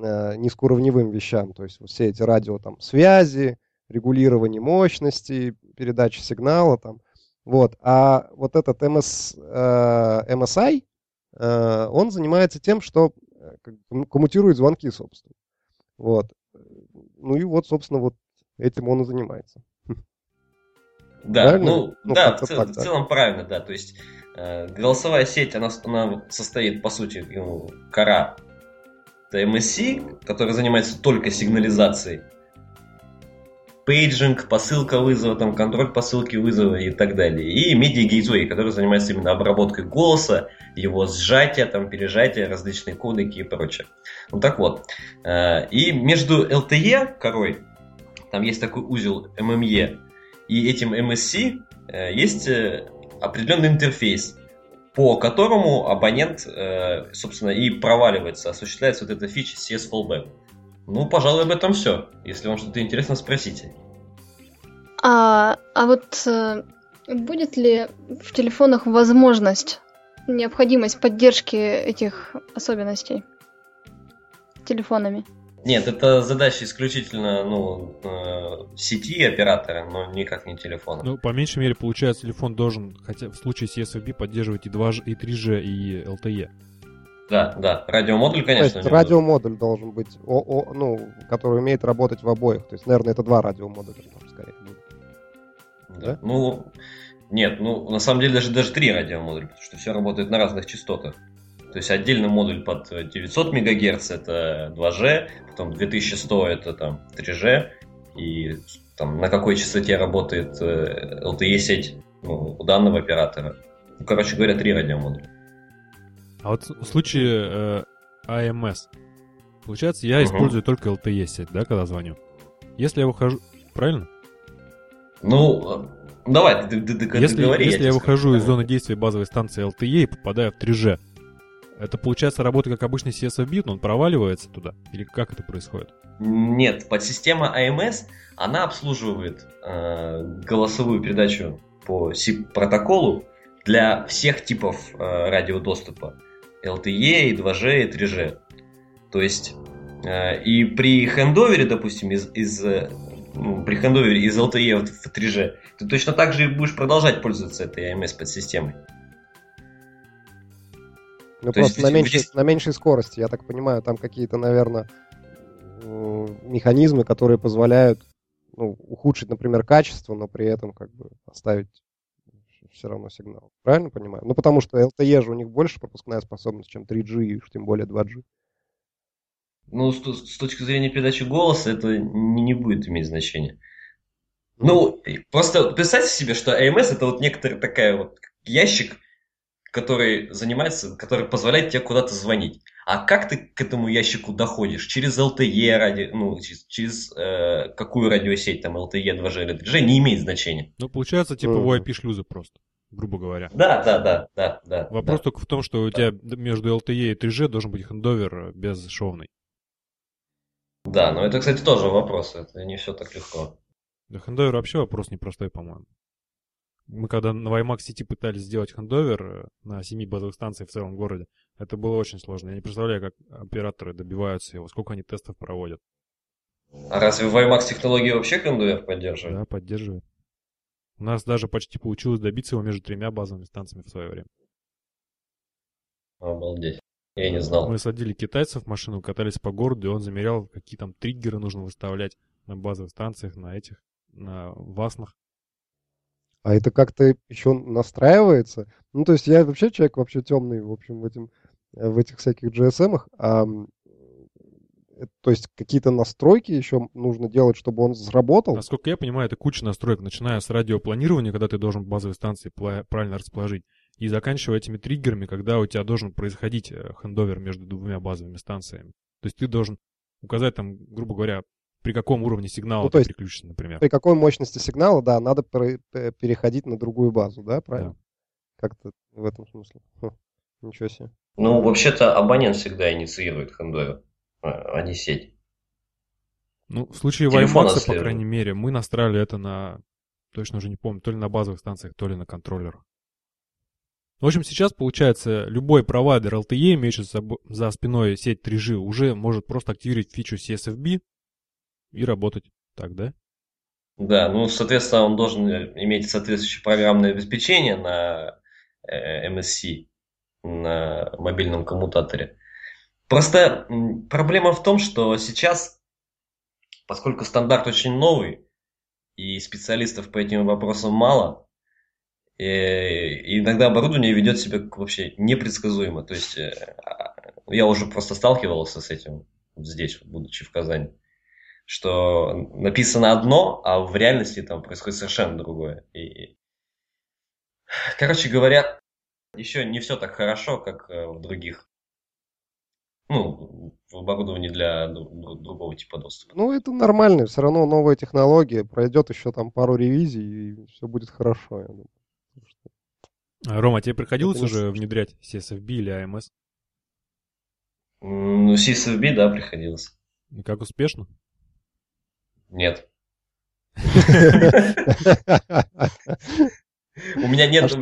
э, низкоуровневым вещам, то есть все эти радио там связи, регулирование мощности, передачи сигнала там, вот. А вот этот MS, э, MSI, э, он занимается тем, что э, коммутирует звонки, собственно. Вот. Ну и вот, собственно, вот этим он и занимается. Да, правильно? ну, ну да, в, цел, так, в целом да. правильно, да. То есть э, голосовая сеть, она, она состоит, по сути, ну, кора MSC, который занимается только сигнализацией. Пейджинг, посылка вызова, там, контроль посылки вызова и так далее. И Media Gateway, который занимается именно обработкой голоса, его сжатия, там, пережатия, различные кодеки и прочее. Ну так вот. Э, и между LTE корой, там есть такой узел MME, и этим MSC э, есть э, определенный интерфейс, по которому абонент, э, собственно, и проваливается, осуществляется вот эта фича CS Fallback. Ну, пожалуй, об этом все. Если вам что-то интересно, спросите. А, а вот э, будет ли в телефонах возможность, необходимость поддержки этих особенностей телефонами? Нет, это задача исключительно ну, э, сети оператора, но никак не телефона. Ну, по меньшей мере, получается, телефон должен, хотя в случае CSFB, поддерживать и 2G, и 3G, и LTE. Да, да. Радиомодуль, конечно. То есть радиомодуль должен быть, о, о, ну, который умеет работать в обоих. То есть, наверное, это два радиомодуля, там, скорее. Да? да? Ну, нет, ну, на самом деле даже, даже три радиомодуля, потому что все работает на разных частотах. То есть отдельный модуль под 900 МГц это 2G, потом 2100 это там 3G, и там на какой частоте работает LTE э, сеть ну, у данного оператора. Ну, короче говоря, три радиомодуля. А вот в случае э, AMS, получается, я угу. использую только LTE сеть, да, когда звоню? Если я выхожу... Правильно? Ну, давай, ты, ты, ты, если, говори. Если я, я выхожу из зоны действия базовой станции LTE и попадаю в 3G, это получается работа как обычный CSV, но он проваливается туда? Или как это происходит? Нет, подсистема AMS, она обслуживает э, голосовую передачу по SIP-протоколу для всех типов э, радиодоступа. LTE, и 2G, и 3G. То есть э, и при хендовере, допустим, из, из ну, при хендовере из LTE в 3G, ты точно так же будешь продолжать пользоваться этой AMS подсистемой. Ну, То просто есть, на, меньшей, на меньшей скорости, я так понимаю, там какие-то, наверное, механизмы, которые позволяют ну, ухудшить, например, качество, но при этом как бы оставить все равно сигнал. Правильно понимаю? Ну, потому что LTE же у них больше пропускная способность, чем 3G и уж тем более 2G. Ну, с, с точки зрения передачи голоса это не, не будет иметь значения. Ну, просто представьте себе, что AMS это вот некоторая такая вот ящик, который занимается, который позволяет тебе куда-то звонить. А как ты к этому ящику доходишь? Через LTE, ради, ну, через, через э, какую радиосеть, там, LTE, 2G или 3G, не имеет значения. Ну, получается, типа mm. IP-шлюзы просто, грубо говоря. Да, да, да, да, да. Вопрос да. только в том, что у тебя между LTE и 3G должен быть хендовер безшовный. Да, но это, кстати, тоже вопрос. Это не все так легко. Да хендовер вообще вопрос непростой, по-моему. Мы когда на WiMAX сети пытались сделать хендовер э, на семи базовых станциях в целом городе, это было очень сложно. Я не представляю, как операторы добиваются его, сколько они тестов проводят. А разве WiMAX технологии вообще хендовер поддерживает? Да, поддерживает. У нас даже почти получилось добиться его между тремя базовыми станциями в свое время. Обалдеть. Я не знал. Мы садили китайцев в машину, катались по городу, и он замерял, какие там триггеры нужно выставлять на базовых станциях, на этих, на васнах. А это как-то еще настраивается? Ну, то есть я вообще человек вообще темный, в общем, в, этим, в этих всяких GSM-ах. А, то есть какие-то настройки еще нужно делать, чтобы он заработал? Насколько я понимаю, это куча настроек, начиная с радиопланирования, когда ты должен базовые станции правильно расположить, и заканчивая этими триггерами, когда у тебя должен происходить э, хендовер между двумя базовыми станциями. То есть ты должен указать там, грубо говоря, при каком уровне сигнала ну, то есть, переключится, например. При какой мощности сигнала, да, надо переходить на другую базу, да, правильно? Да. Как-то в этом смысле. Хм, ничего себе. Ну, вообще-то абонент всегда инициирует хендовер, а, а не сеть. Ну, в случае WiMAX, по крайней мере, мы настраивали это на, точно уже не помню, то ли на базовых станциях, то ли на контроллерах. В общем, сейчас, получается, любой провайдер LTE, имеющий за спиной сеть 3G, уже может просто активировать фичу CSFB и работать так, да? Да, ну, соответственно, он должен иметь соответствующее программное обеспечение на э, MSC, на мобильном коммутаторе. Просто проблема в том, что сейчас, поскольку стандарт очень новый, и специалистов по этим вопросам мало, Э, и иногда оборудование ведет себя вообще непредсказуемо. То есть э, а, я уже просто сталкивался с этим здесь, будучи в Казани, что написано одно, а в реальности там происходит совершенно другое. И, короче говоря, еще не все так хорошо, как э, в других ну, в оборудовании для другого типа доступа. Ну, это нормально, все равно новая технология, пройдет еще там пару ревизий, и все будет хорошо, я думаю. А, Рома, тебе приходилось уже внедрять CSFB или AMS? Ну, CSFB, да, приходилось. И как успешно? Нет. У меня нет... А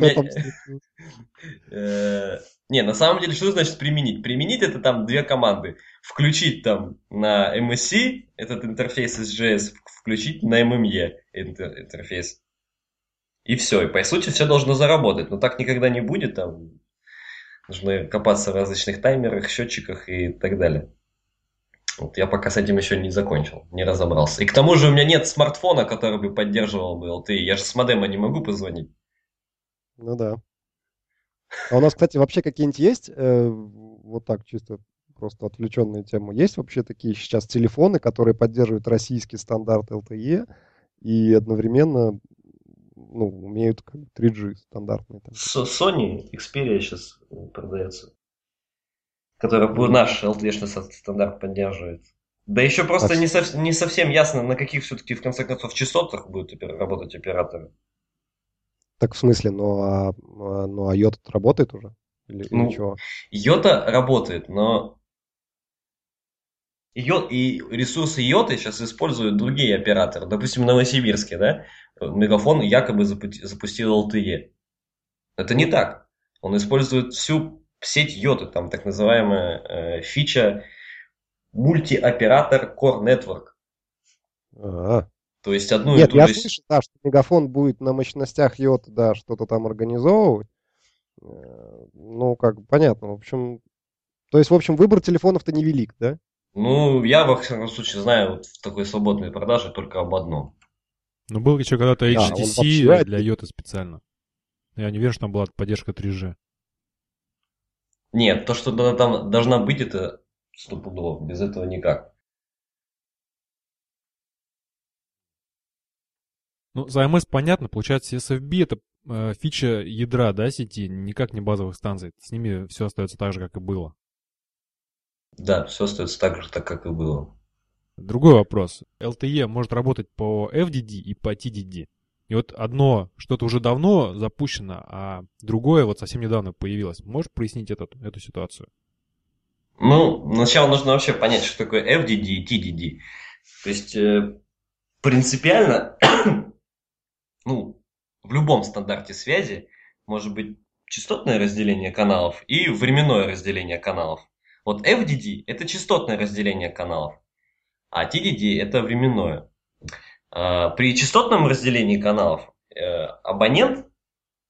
э, не, на самом деле, что значит применить? Применить это там две команды. Включить там на MSC этот интерфейс SGS, включить на MME интерфейс. И все. И по сути все должно заработать. Но так никогда не будет. Там нужно копаться в различных таймерах, счетчиках и так далее. Вот я пока с этим еще не закончил, не разобрался. И к тому же у меня нет смартфона, который бы поддерживал бы LTE. Я же с модема не могу позвонить. Ну да. А у нас, кстати, вообще какие-нибудь есть, э, вот так чисто просто отвлеченная тема, есть вообще такие сейчас телефоны, которые поддерживают российский стандарт LTE и одновременно ну, умеют как 3G стандартный. Там. Sony Xperia сейчас продается, который наш LTE стандарт поддерживает. Да еще просто не, сов, не совсем ясно, на каких все-таки в конце концов частотах будут работать операторы. Так в смысле, но, а, а но а йота работает уже? Или, ну, или чего? Йота работает, но Йод, и ресурсы йоты сейчас используют другие операторы. Допустим, в Новосибирске, да, Мегафон якобы запустил LTE. Это не так. Он использует всю сеть йоты, там так называемая э, фича мультиоператор Core Network. А-а. То есть одну Нет, и ту я же... слышу, да, что Мегафон будет на мощностях йоты, да, что-то там организовывать. Э, ну, как понятно, в общем... То есть, в общем, выбор телефонов-то невелик, да? Ну, я, во всяком случае, знаю вот в такой свободной продаже только об одном. Ну, был еще когда-то HTC да, для йоты специально. Я не верю, что там была поддержка 3G. Нет, то, что она там должна быть, это стопудово. Без этого никак. Ну, за MS понятно, получается, SFB это э, фича ядра, да, сети, никак не базовых станций. С ними все остается так же, как и было. Да, все остается так же, так как и было. Другой вопрос. LTE может работать по FDD и по TDD. И вот одно что-то уже давно запущено, а другое вот совсем недавно появилось. Можешь прояснить этот, эту ситуацию? Ну, сначала нужно вообще понять, что такое FDD и TDD. То есть, э, принципиально, ну, в любом стандарте связи может быть частотное разделение каналов и временное разделение каналов. Вот FDD – это частотное разделение каналов, а TDD – это временное. А, при частотном разделении каналов э, абонент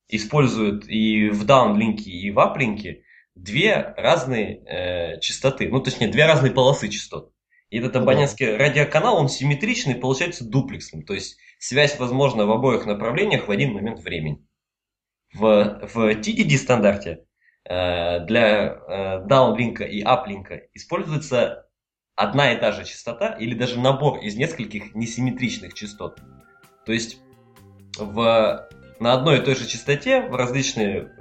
использует и в даунлинке, и в аплинке две разные э, частоты, ну точнее две разные полосы частот. И этот абонентский радиоканал, он симметричный, получается дуплексным. То есть связь возможна в обоих направлениях в один момент времени. В, в TDD стандарте э, для даунлинка и аплинка используется одна и та же частота или даже набор из нескольких несимметричных частот. То есть в, на одной и той же частоте в различные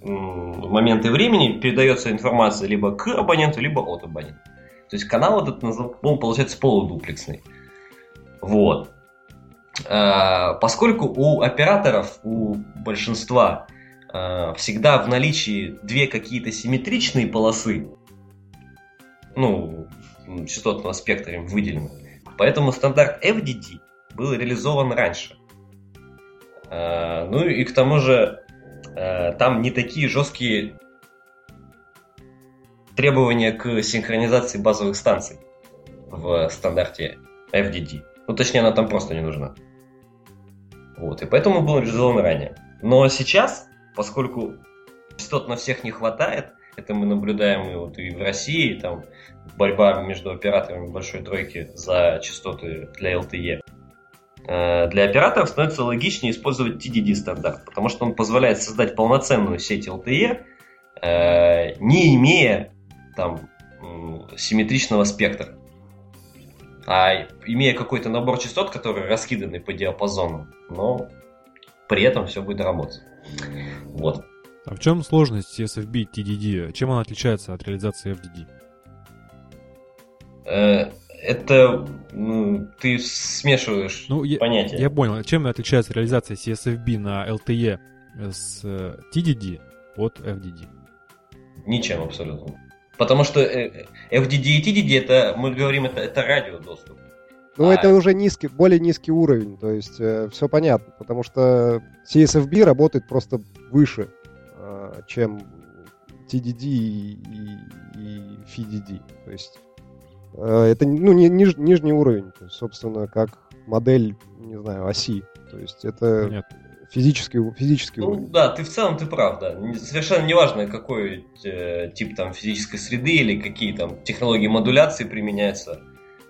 моменты времени передается информация либо к абоненту, либо от абонента. То есть канал этот он получается полудуплексный. Вот. А, поскольку у операторов, у большинства а, всегда в наличии две какие-то симметричные полосы, ну, частотного спектра им выделено, поэтому стандарт FDD был реализован раньше. А, ну и к тому же там не такие жесткие требования к синхронизации базовых станций в стандарте FDD. Ну, точнее, она там просто не нужна. Вот, и поэтому был реализован ранее. Но сейчас, поскольку частот на всех не хватает, это мы наблюдаем и, вот, и в России, там борьба между операторами большой тройки за частоты для LTE. Э, для операторов становится логичнее использовать TDD стандарт, потому что он позволяет создать полноценную сеть LTE, э, не имея там симметричного спектра. А имея какой-то набор частот, которые раскиданы по диапазону, но при этом все будет работать. Вот. А в чем сложность CSFB TDD? Чем она отличается от реализации FDD? Э, это ну, ты смешиваешь ну, понятия. Я, я понял. Чем отличается реализация CSFB на LTE с э, TDD от FDD? Ничем абсолютно. Потому что э, FDD и TDD, это, мы говорим, это, это радиодоступ. Ну, а... это уже низкий, более низкий уровень, то есть э, все понятно, потому что CSFB работает просто выше, э, чем TDD и, и, и FDD. То есть э, это ну, не, ниж, нижний уровень, то есть, собственно, как модель, не знаю, оси. То есть это Понятно. Физический, физический ну, уровень. Да, ты в целом ты прав, да. Совершенно неважно, какой э, тип там физической среды или какие там технологии модуляции применяются.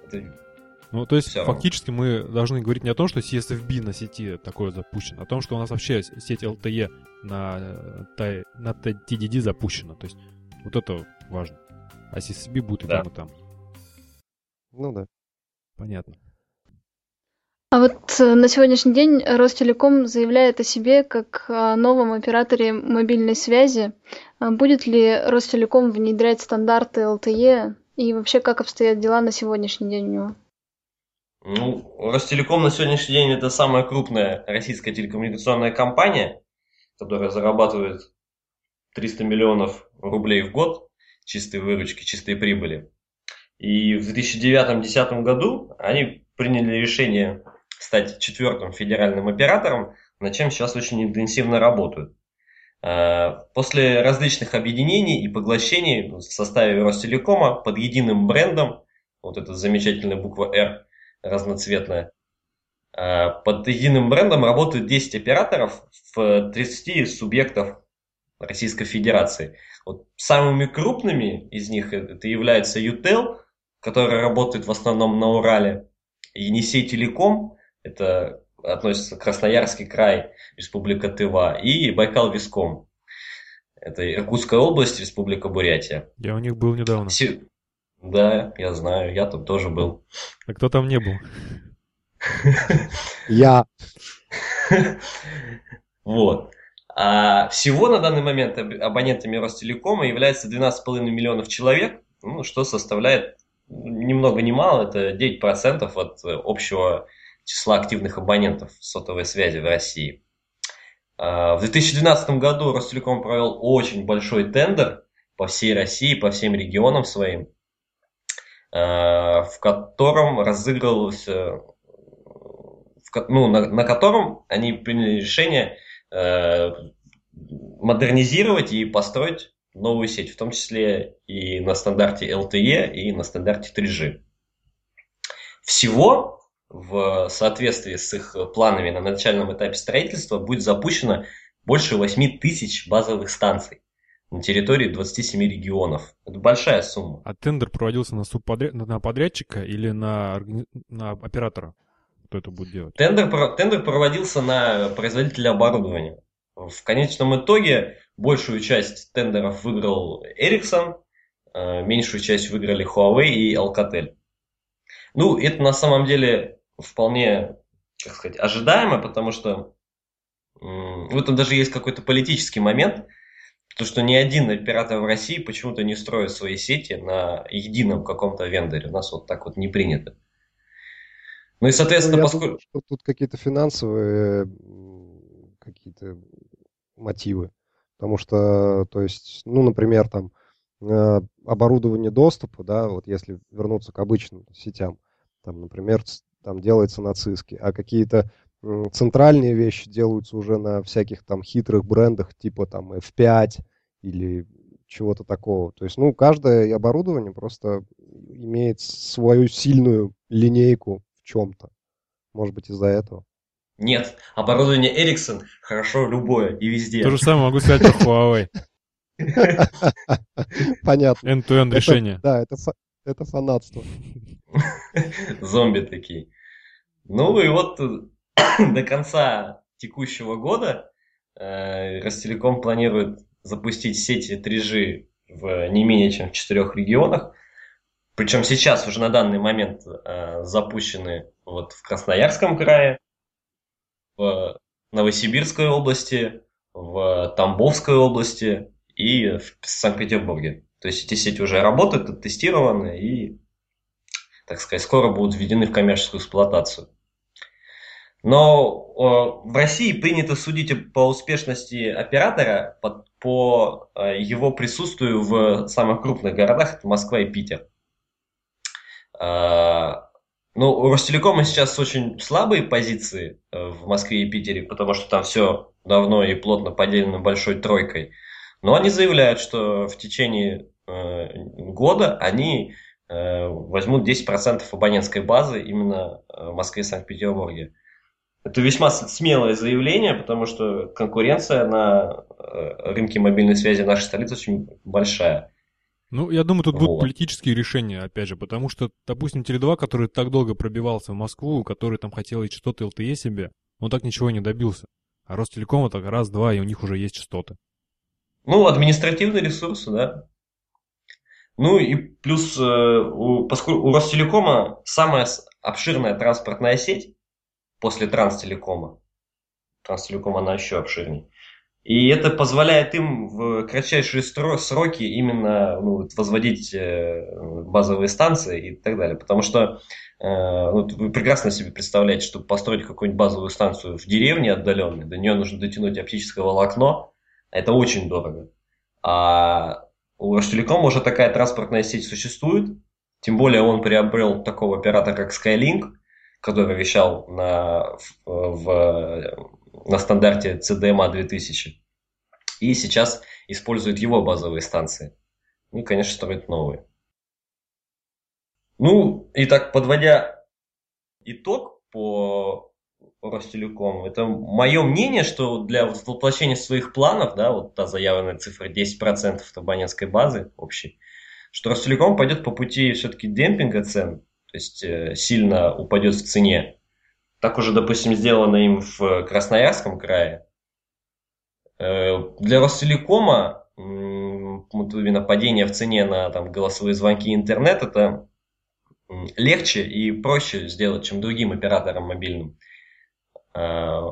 Это ну, то есть, Все. фактически мы должны говорить не о том, что CSFB на сети такое запущено, а о том, что у нас вообще сеть LTE на, на TDD запущена. То есть, вот это важно. А CSFB будет и да. там, и там. Ну да. Понятно. А вот э, на сегодняшний день Ростелеком заявляет о себе как о новом операторе мобильной связи. А будет ли Ростелеком внедрять стандарты LTE и вообще как обстоят дела на сегодняшний день у него? Ну, Ростелеком на сегодняшний день это самая крупная российская телекоммуникационная компания, которая зарабатывает 300 миллионов рублей в год чистой выручки, чистой прибыли. И в 2009-2010 году они приняли решение стать четвертым федеральным оператором, над чем сейчас очень интенсивно работают. Э, после различных объединений и поглощений в составе Ростелекома под единым брендом, вот эта замечательная буква R разноцветная, под единым брендом работают 10 операторов в 30 субъектов Российской Федерации. Вот самыми крупными из них это является UTEL, который работает в основном на Урале, Енисей Телеком, это относится Красноярский край, Республика Тыва, и Байкал Виском. Это Иркутская область, Республика Бурятия. Я у них был недавно. Да, я знаю, я там тоже был. А кто там не был? Я. Вот. А всего на данный момент абонентами Ростелекома является 12,5 миллионов человек, ну, что составляет ни много ни мало, это 9% от общего числа активных абонентов сотовой связи в России. А, в 2012 году Ростелеком провел очень большой тендер, по всей России, по всем регионам своим, в котором разыгрывался, ну, на, на котором они приняли решение модернизировать и построить новую сеть, в том числе и на стандарте LTE, и на стандарте 3G. Всего в соответствии с их планами на начальном этапе строительства будет запущено больше 8 тысяч базовых станций на территории 27 регионов. Это большая сумма. А тендер проводился на, субподряд... на подрядчика или на, на оператора? Кто это будет делать? Тендер, тендер проводился на производителя оборудования. В конечном итоге большую часть тендеров выиграл Ericsson, э, меньшую часть выиграли Huawei и Alcatel. Ну, это на самом деле вполне, как сказать, ожидаемо, потому что в этом даже есть какой-то политический момент, то что ни один оператор в России почему-то не строит свои сети на едином каком-то вендоре. У нас вот так вот не принято. Ну и, соответственно, ну, поскольку... Думаю, что тут какие-то финансовые какие-то мотивы. Потому что, то есть, ну, например, там, э, оборудование доступа, да, вот если вернуться к обычным сетям, там, например, там делается на циске, а какие-то центральные вещи делаются уже на всяких там хитрых брендах, типа там F5 или чего-то такого. То есть, ну, каждое оборудование просто имеет свою сильную линейку в чем-то. Может быть, из-за этого. Нет, оборудование Ericsson хорошо любое и везде. То же самое могу сказать про Huawei. Понятно. End-to-end решение. Да, это, это фанатство. Зомби такие. Ну и вот до конца текущего года э, Ростелеком планирует запустить сети 3G в не менее чем в четырех регионах. Причем сейчас уже на данный момент э, запущены вот в Красноярском крае, в Новосибирской области, в Тамбовской области и в Санкт-Петербурге. То есть эти сети уже работают, оттестированы и, так сказать, скоро будут введены в коммерческую эксплуатацию. Но в России принято судить по успешности оператора по, э, его присутствию в самых крупных городах, это Москва и Питер. А, ну, у Ростелекома сейчас очень слабые позиции э, в Москве и Питере, потому что там все давно и плотно поделено большой тройкой. Но они заявляют, что в течение э, года они э, возьмут 10% абонентской базы именно в Москве и Санкт-Петербурге. Это весьма смелое заявление, потому что конкуренция на рынке мобильной связи нашей столицы очень большая. Ну, я думаю, тут вот. будут политические решения, опять же, потому что, допустим, Теле2, который так долго пробивался в Москву, который там хотел и частоты LTE себе, он так ничего не добился. А Ростелеком так раз-два, и у них уже есть частоты. Ну, административные ресурсы, да. Ну и плюс, э, у, поскольку у Ростелекома самая обширная транспортная сеть после Транстелекома. Транстелеком она еще обширнее. И это позволяет им в кратчайшие сроки именно ну, возводить э, базовые станции и так далее. Потому что э, ну, вы прекрасно себе представляете, чтобы построить какую-нибудь базовую станцию в деревне отдаленной, до нее нужно дотянуть оптическое волокно, это очень дорого. А у Ростелекома уже такая транспортная сеть существует, тем более он приобрел такого оператора, как Skylink, который вещал на, в, в на стандарте CDMA 2000. И сейчас используют его базовые станции. Ну и, конечно, строят новые. Ну, и так, подводя итог по Ростелекому, это мое мнение, что для воплощения своих планов, да, вот та заявленная цифра 10% абонентской базы общей, что Ростелеком пойдет по пути все-таки демпинга цен, то есть э, сильно упадет в цене так уже, допустим, сделано им в Красноярском крае. Э, для Ростелекома вот именно падение в цене на там, голосовые звонки и интернет это легче и проще сделать, чем другим операторам мобильным. Э,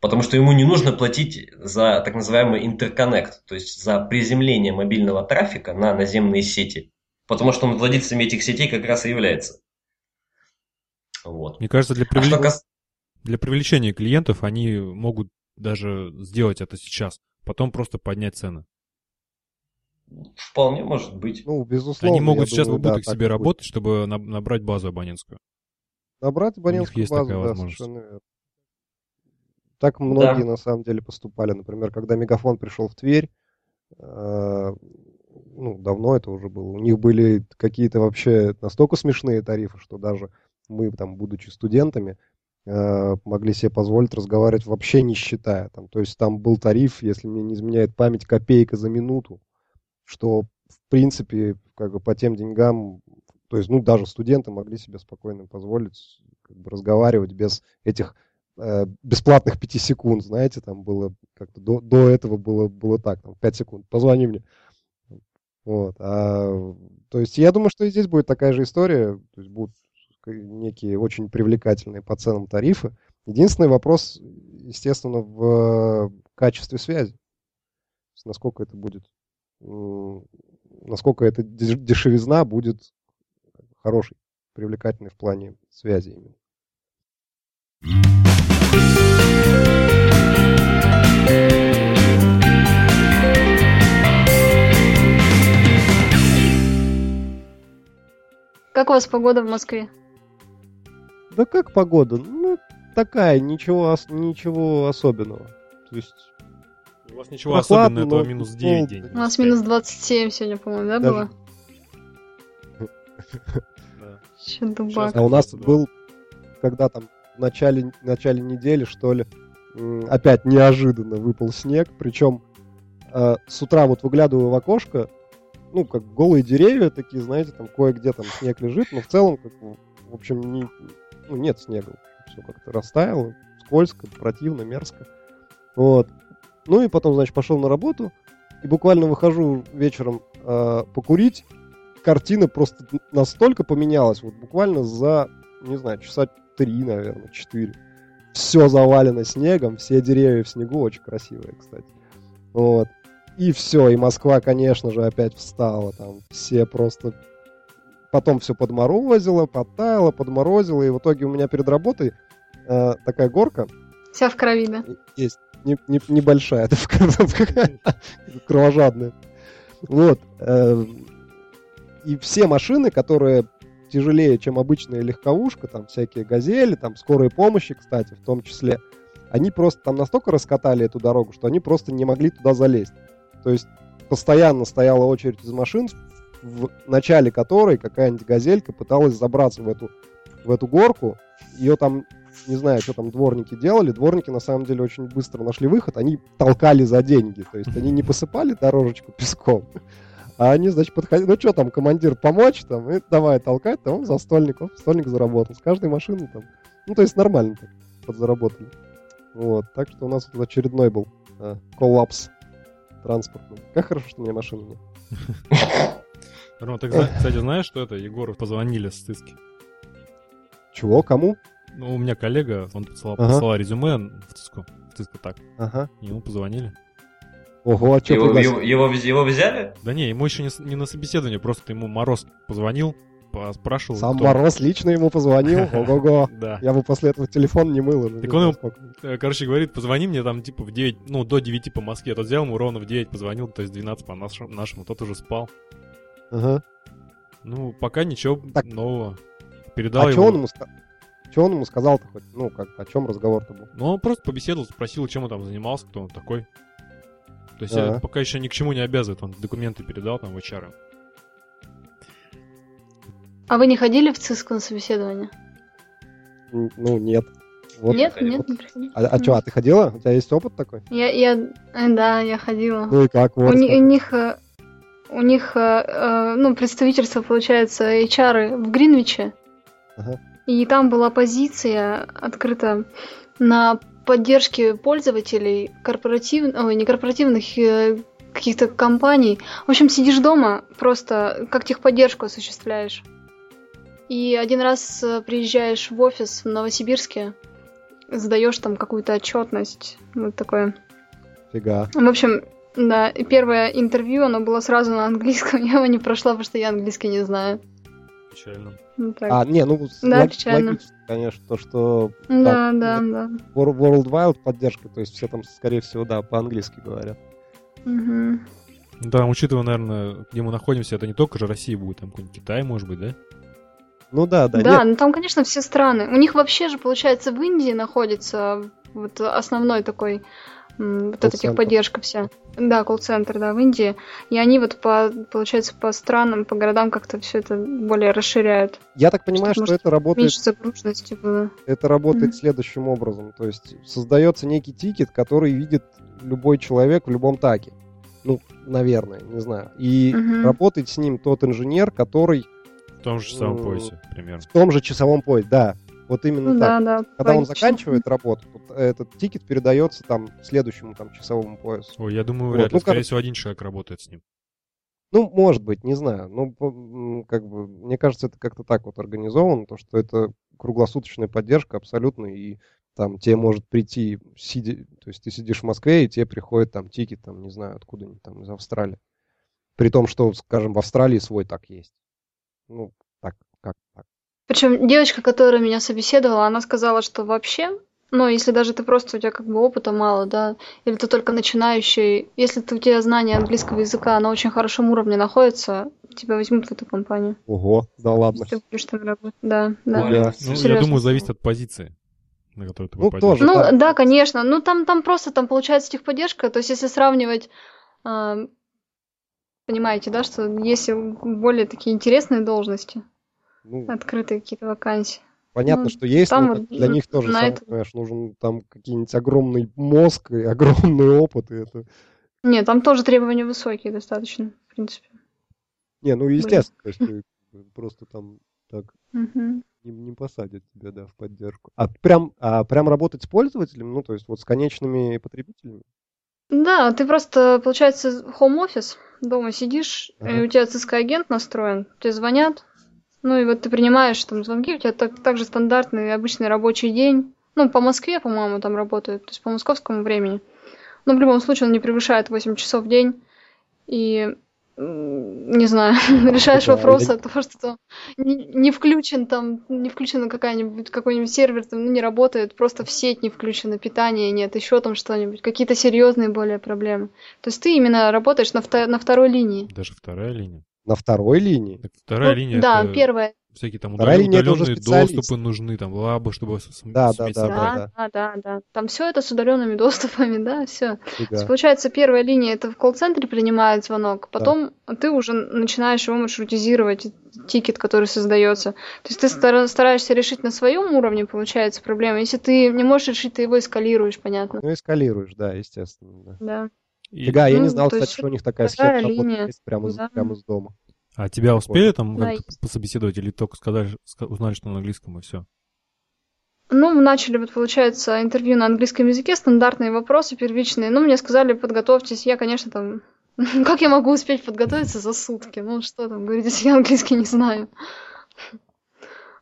потому что ему не нужно платить за так называемый интерконнект, то есть за приземление мобильного трафика на наземные сети. Потому что он владельцем этих сетей как раз и является. Вот. Мне кажется, для, привле... а кас... для привлечения клиентов они могут даже сделать это сейчас, потом просто поднять цены. Вполне может быть. Ну, безусловно. Они могут сейчас думаю, в убыток да, себе и будет. работать, чтобы на- набрать базу абонентскую. Набрать абонентскую есть базу, такая да, возможность. совершенно верно. Так многие на самом деле поступали. Например, когда Мегафон пришел в Тверь, э, ну, давно это уже было, у них были какие-то вообще настолько смешные тарифы, что даже мы, там, будучи студентами, э, могли себе позволить разговаривать вообще не считая. Там, то есть там был тариф, если мне не изменяет память, копейка за минуту, что в принципе как бы по тем деньгам, то есть ну даже студенты могли себе спокойно позволить как бы, разговаривать без этих э, бесплатных пяти секунд, знаете, там было как-то до, до этого было, было так, там 5 секунд, позвони мне. Вот. А, то есть я думаю, что и здесь будет такая же история, то есть будут некие очень привлекательные по ценам тарифы. Единственный вопрос, естественно, в э, качестве связи. Насколько это будет, насколько эта деш- дешевизна будет хорошей, привлекательной в плане связи именно. Как у вас погода в Москве? Да как погода? Ну, такая, ничего, ничего особенного. То есть, У вас ничего Прохладно, особенного, этого но- минус ну, 9 день. У нас минус 27 сегодня, по-моему, да, Даже- было? Дубак. а у нас 22. был, когда там в начале, в начале недели, что ли, опять неожиданно выпал снег, причем э, с утра вот выглядываю в окошко, ну, как голые деревья такие, знаете, там кое-где там снег лежит, но в целом, как, в общем, не, ну, нет снега. Все как-то растаяло, скользко, противно, мерзко. Вот. Ну и потом, значит, пошел на работу, и буквально выхожу вечером э, покурить, картина просто настолько поменялась, вот буквально за, не знаю, часа три, наверное, четыре. Все завалено снегом, все деревья в снегу, очень красивые, кстати. Вот. И все, и Москва, конечно же, опять встала. Там все просто... Потом все подморозило, подтаяло, подморозило. И в итоге у меня перед работой э, такая горка Вся в крови, да? есть. Не- не- небольшая, это кровожадная. Вот. э, И все машины, которые тяжелее, чем обычная легковушка, там всякие газели, там скорые помощи, кстати, в том числе, они просто там настолько раскатали эту дорогу, что они просто не могли туда залезть. То есть постоянно стояла очередь из машин, в начале которой какая-нибудь газелька пыталась забраться в эту, в эту горку. Ее там, не знаю, что там дворники делали. Дворники, на самом деле, очень быстро нашли выход. Они толкали за деньги. То есть они не посыпали дорожечку песком, а они, значит, подходили, ну что там, командир, помочь там, и давай толкать, там за стольников, стольник заработал. С каждой машины там, ну то есть нормально так подзаработали. Вот, так что у нас тут очередной был э, коллапс транспортный. Как хорошо, что у меня машины нет. Ром, ты, кстати, знаешь, что это? Егору позвонили с ЦИСКи. Чего, кому? Ну, у меня коллега, он присылал, Ага. присылал резюме в ЦИСКу. В ЦИСКу так. Ага. Ему позвонили. Ого, а что Его, его, его, его взяли? Да не, ему еще не, не на собеседование, просто ему Мороз позвонил, спрашивал. Сам кто- Мороз лично ему позвонил. Ого-го. Да. Я бы после этого телефон не мыл. Так он ему-. Э, Короче, говорит, позвони мне там типа в 9, ну, до 9 по Москве. Тот взял ему ровно в 9 позвонил, то есть 12 по нашему. Тот уже спал. Ага. Ну, пока ничего Так. нового. Передал А что ему. он ему чё он ему сказал-то хоть? Ну, как, о чем разговор-то был? Ну, он просто побеседовал, спросил, чем он там занимался, кто он такой. То есть Ага. это пока еще ни к чему не обязывает. Он документы передал там в HR. А вы не ходили в ЦИСКу на собеседование? Ну, нет. Вот. Нет, ходила. нет, не. А, а что, а ты ходила? У тебя есть опыт такой? Я, я, э, да, я ходила. Ну и как? У, Вот. ни- у них, э, у них, э, ну, представительство, получается, HR в Гринвиче. Ага. И там была позиция открыта на поддержке пользователей корпоративных, ой, не корпоративных, каких-то компаний. В общем, сидишь дома, просто как техподдержку осуществляешь. И один раз э, приезжаешь в офис в Новосибирске, сдаешь там какую-то отчетность, вот такое. Фига. В общем, да, и первое интервью, оно было сразу на английском, я его не прошла, потому что я английский не знаю. Печально. Ну, так. А, не, ну, Да, лог- печально. логично, конечно, то, что да, так, да, ну, да. Wor- World Wild поддержка, то есть все там, скорее всего, да, по-английски говорят. Мгм. Да, учитывая, наверное, где мы находимся, это не только же Россия будет, там какой-нибудь Китай, может быть, да? Ну да, да. Да, нет, ну там, конечно, все страны. У них вообще же, получается, в Индии находится вот основной такой вот эта техподдержка вся. Да, колл-центр, да, в Индии. И они вот по, получается, по странам, по городам как-то все это более расширяют. я так понимаю, что может, это работает Меньше загруженности было. Это работает Мгм. следующим образом. То есть создается некий ticket, который видит любой человек в любом TAC е. Ну, наверное, не знаю. И Мгм. работает с ним тот инженер, который В том же часовом Ну, поясе, примерно. в том же часовом поясе. Да, вот именно Ну так. да, да. Когда он логично. заканчивает работу, вот этот ticket передается там следующему там часовому поясу. Ой, я думаю, Вот, вряд ли. ну, Скорее короче- всего, один человек работает с ним. Ну, может быть, не знаю. Ну, как бы, мне кажется, это как-то так вот организовано, то, что это круглосуточная поддержка абсолютно, и там тебе может прийти, сидя, то есть ты сидишь в Москве, и тебе приходит там тикет, там, не знаю, откуда-нибудь там, из Австралии. При том, что, скажем, в Австралии свой так есть. Ну, так, как так. Причем девочка, которая меня собеседовала, она сказала, что вообще, ну, если даже ты просто, у тебя как бы опыта мало, да, или ты только начинающий, если ты, у тебя знание английского языка на очень хорошем уровне находится, тебя возьмут в эту компанию. Ого, да ладно. Если ты будешь там работать. Да, да. Более Да. Ну, я думаю, зависит от позиции, на которую ты Ну, попадешь. тоже. Ну, да. да, конечно. Ну, там, там просто, там получается техподдержка. То есть, если сравнивать, а, понимаете, да, что есть более такие интересные должности, Ну, открытые какие-то вакансии. понятно, ну, что есть, там но вот для них тоже, сам, это- понимаешь, нужен там какие-нибудь огромный мозг и огромный опыт, и это... Нет, там тоже требования высокие достаточно, в принципе. Не, ну, естественно, то есть ты просто там так не, не посадят тебя, да, в поддержку. А прям, а прям работать с пользователем, ну, то есть вот с конечными потребителями? Да, ты просто, получается, home-офис, дома сидишь, Ага. и у тебя ЦСК-агент настроен, тебе звонят, ну и вот ты принимаешь там звонки, у тебя так, также стандартный обычный рабочий день. Ну, по Москве, по-моему, там работает, то есть по московскому времени. Но в любом случае он не превышает 8 часов в день. И, не знаю, решаешь Да, вопросы я- от того, что там не, не включен там, не включена какая-нибудь, какой-нибудь сервер, там, ну, не работает, просто в сеть не включено, питание нет, еще там что-нибудь, какие-то серьезные более проблемы. То есть ты именно работаешь на, вто- на второй линии. Даже вторая линия. На второй линии? Так вторая Ну, линия да, это первая. Всякие там удален- удаленные доступы нужны, там лабы, чтобы Да, да, да, да. Да, да, да, да. Там все это с удаленными доступами, да, все. Фига. Получается, первая линия это в колл-центре принимает звонок, потом ты уже начинаешь его маршрутизировать, тикет, который создается. То есть ты стара- стараешься решить на своем уровне, получается, проблему. Если ты не можешь решить, ты его эскалируешь, понятно. Ну, эскалируешь, да, естественно. Да. Да. И- Фига, я не ну, знал, то кстати, есть что у них такая схема линия, есть прямо, из, да. прямо из дома. А тебя успели там Да, как-то пособеседовать или только сказали, ска- узнали, что на английском и все? Ну, мы начали, вот, получается, интервью на английском языке, стандартные вопросы первичные. Ну, мне сказали, подготовьтесь. Я, конечно, там... Как я могу успеть подготовиться за сутки? Ну, что там говорить, если я английский не знаю?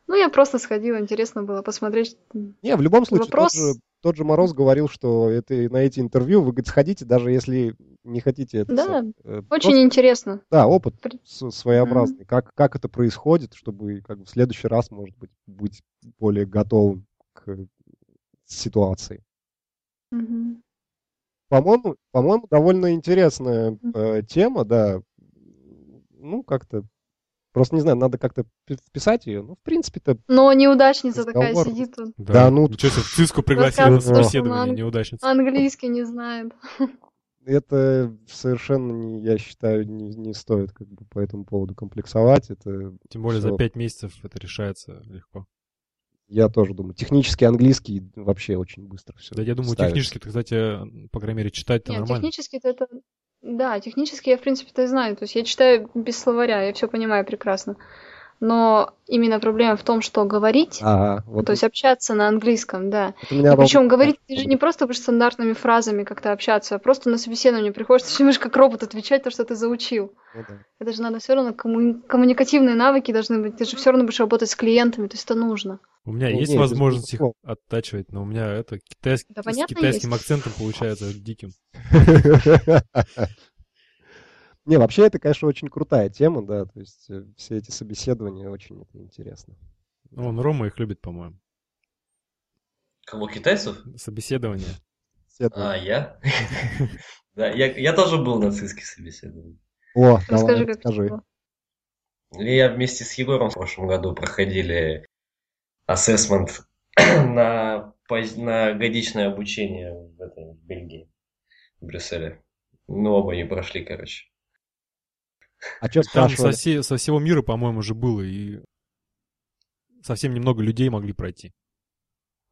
Ну, я просто сходила, интересно было посмотреть. Не, в любом случае, Вопрос- тот, же, тот же Мороз говорил, что это, на эти интервью вы, говорит, сходите, даже если не хотите это Да, сам- э, Очень просто- интересно. Да, опыт При- своеобразный. Как, как это происходит, чтобы как бы, в следующий раз, может быть, быть более готовым к ситуации. Мгм. По-моему, по-моему, довольно интересная э, тема, да. Ну, как-то. Просто не знаю, надо как-то пи- вписать ее. Ну, в принципе-то, Но неудачница такая Разговор. сидит тут, Да, ну- Ничего себе, в ЦИСКу пригласили на собеседование, что неудачница. английский не знает. это совершенно, не, я считаю, не, не стоит как бы по этому поводу комплексовать. Это, Тем более всё. за пять месяцев это решается легко. я тоже думаю, технический английский вообще очень быстро все. Да, я думаю, технически, кстати, по крайней мере, читать-то Нет, нормально. технически это... Да, технически я, в принципе-то знаю. То есть я читаю без словаря, я все понимаю прекрасно. Но именно проблема в том, что говорить, Ага, вот то есть общаться на английском, да. меня И причем ровно- говорить ты же не просто будешь стандартными фразами как-то общаться, а просто на собеседование приходишь, ты будешь как робот отвечать то, что ты заучил. Ну да. Это же надо все равно, комму- коммуникативные навыки должны быть, ты же все равно будешь работать с клиентами, то есть это нужно. У меня Ну, есть не, возможность их оттачивать, но у меня это китайский, Да, с китайским есть. акцентом получается диким. Не, вообще это, конечно, очень крутая тема, да, то есть э, все эти собеседования очень это интересно. Ну, он Рома их любит, по-моему. Кого, китайцев? Собеседование. собеседование? А, я? Да, я, я тоже был на ЦИСКе собеседовании. О, Расскажи, давай, как расскажи. было. Я вместе с Егором в прошлом году проходили ассессмент на, поз- на годичное обучение в, этой, в Бельгии, в Брюсселе. Ну, оба не прошли, короче. А что Там со, спрашивали? все- со всего мира, по-моему, уже было, и совсем немного людей могли пройти.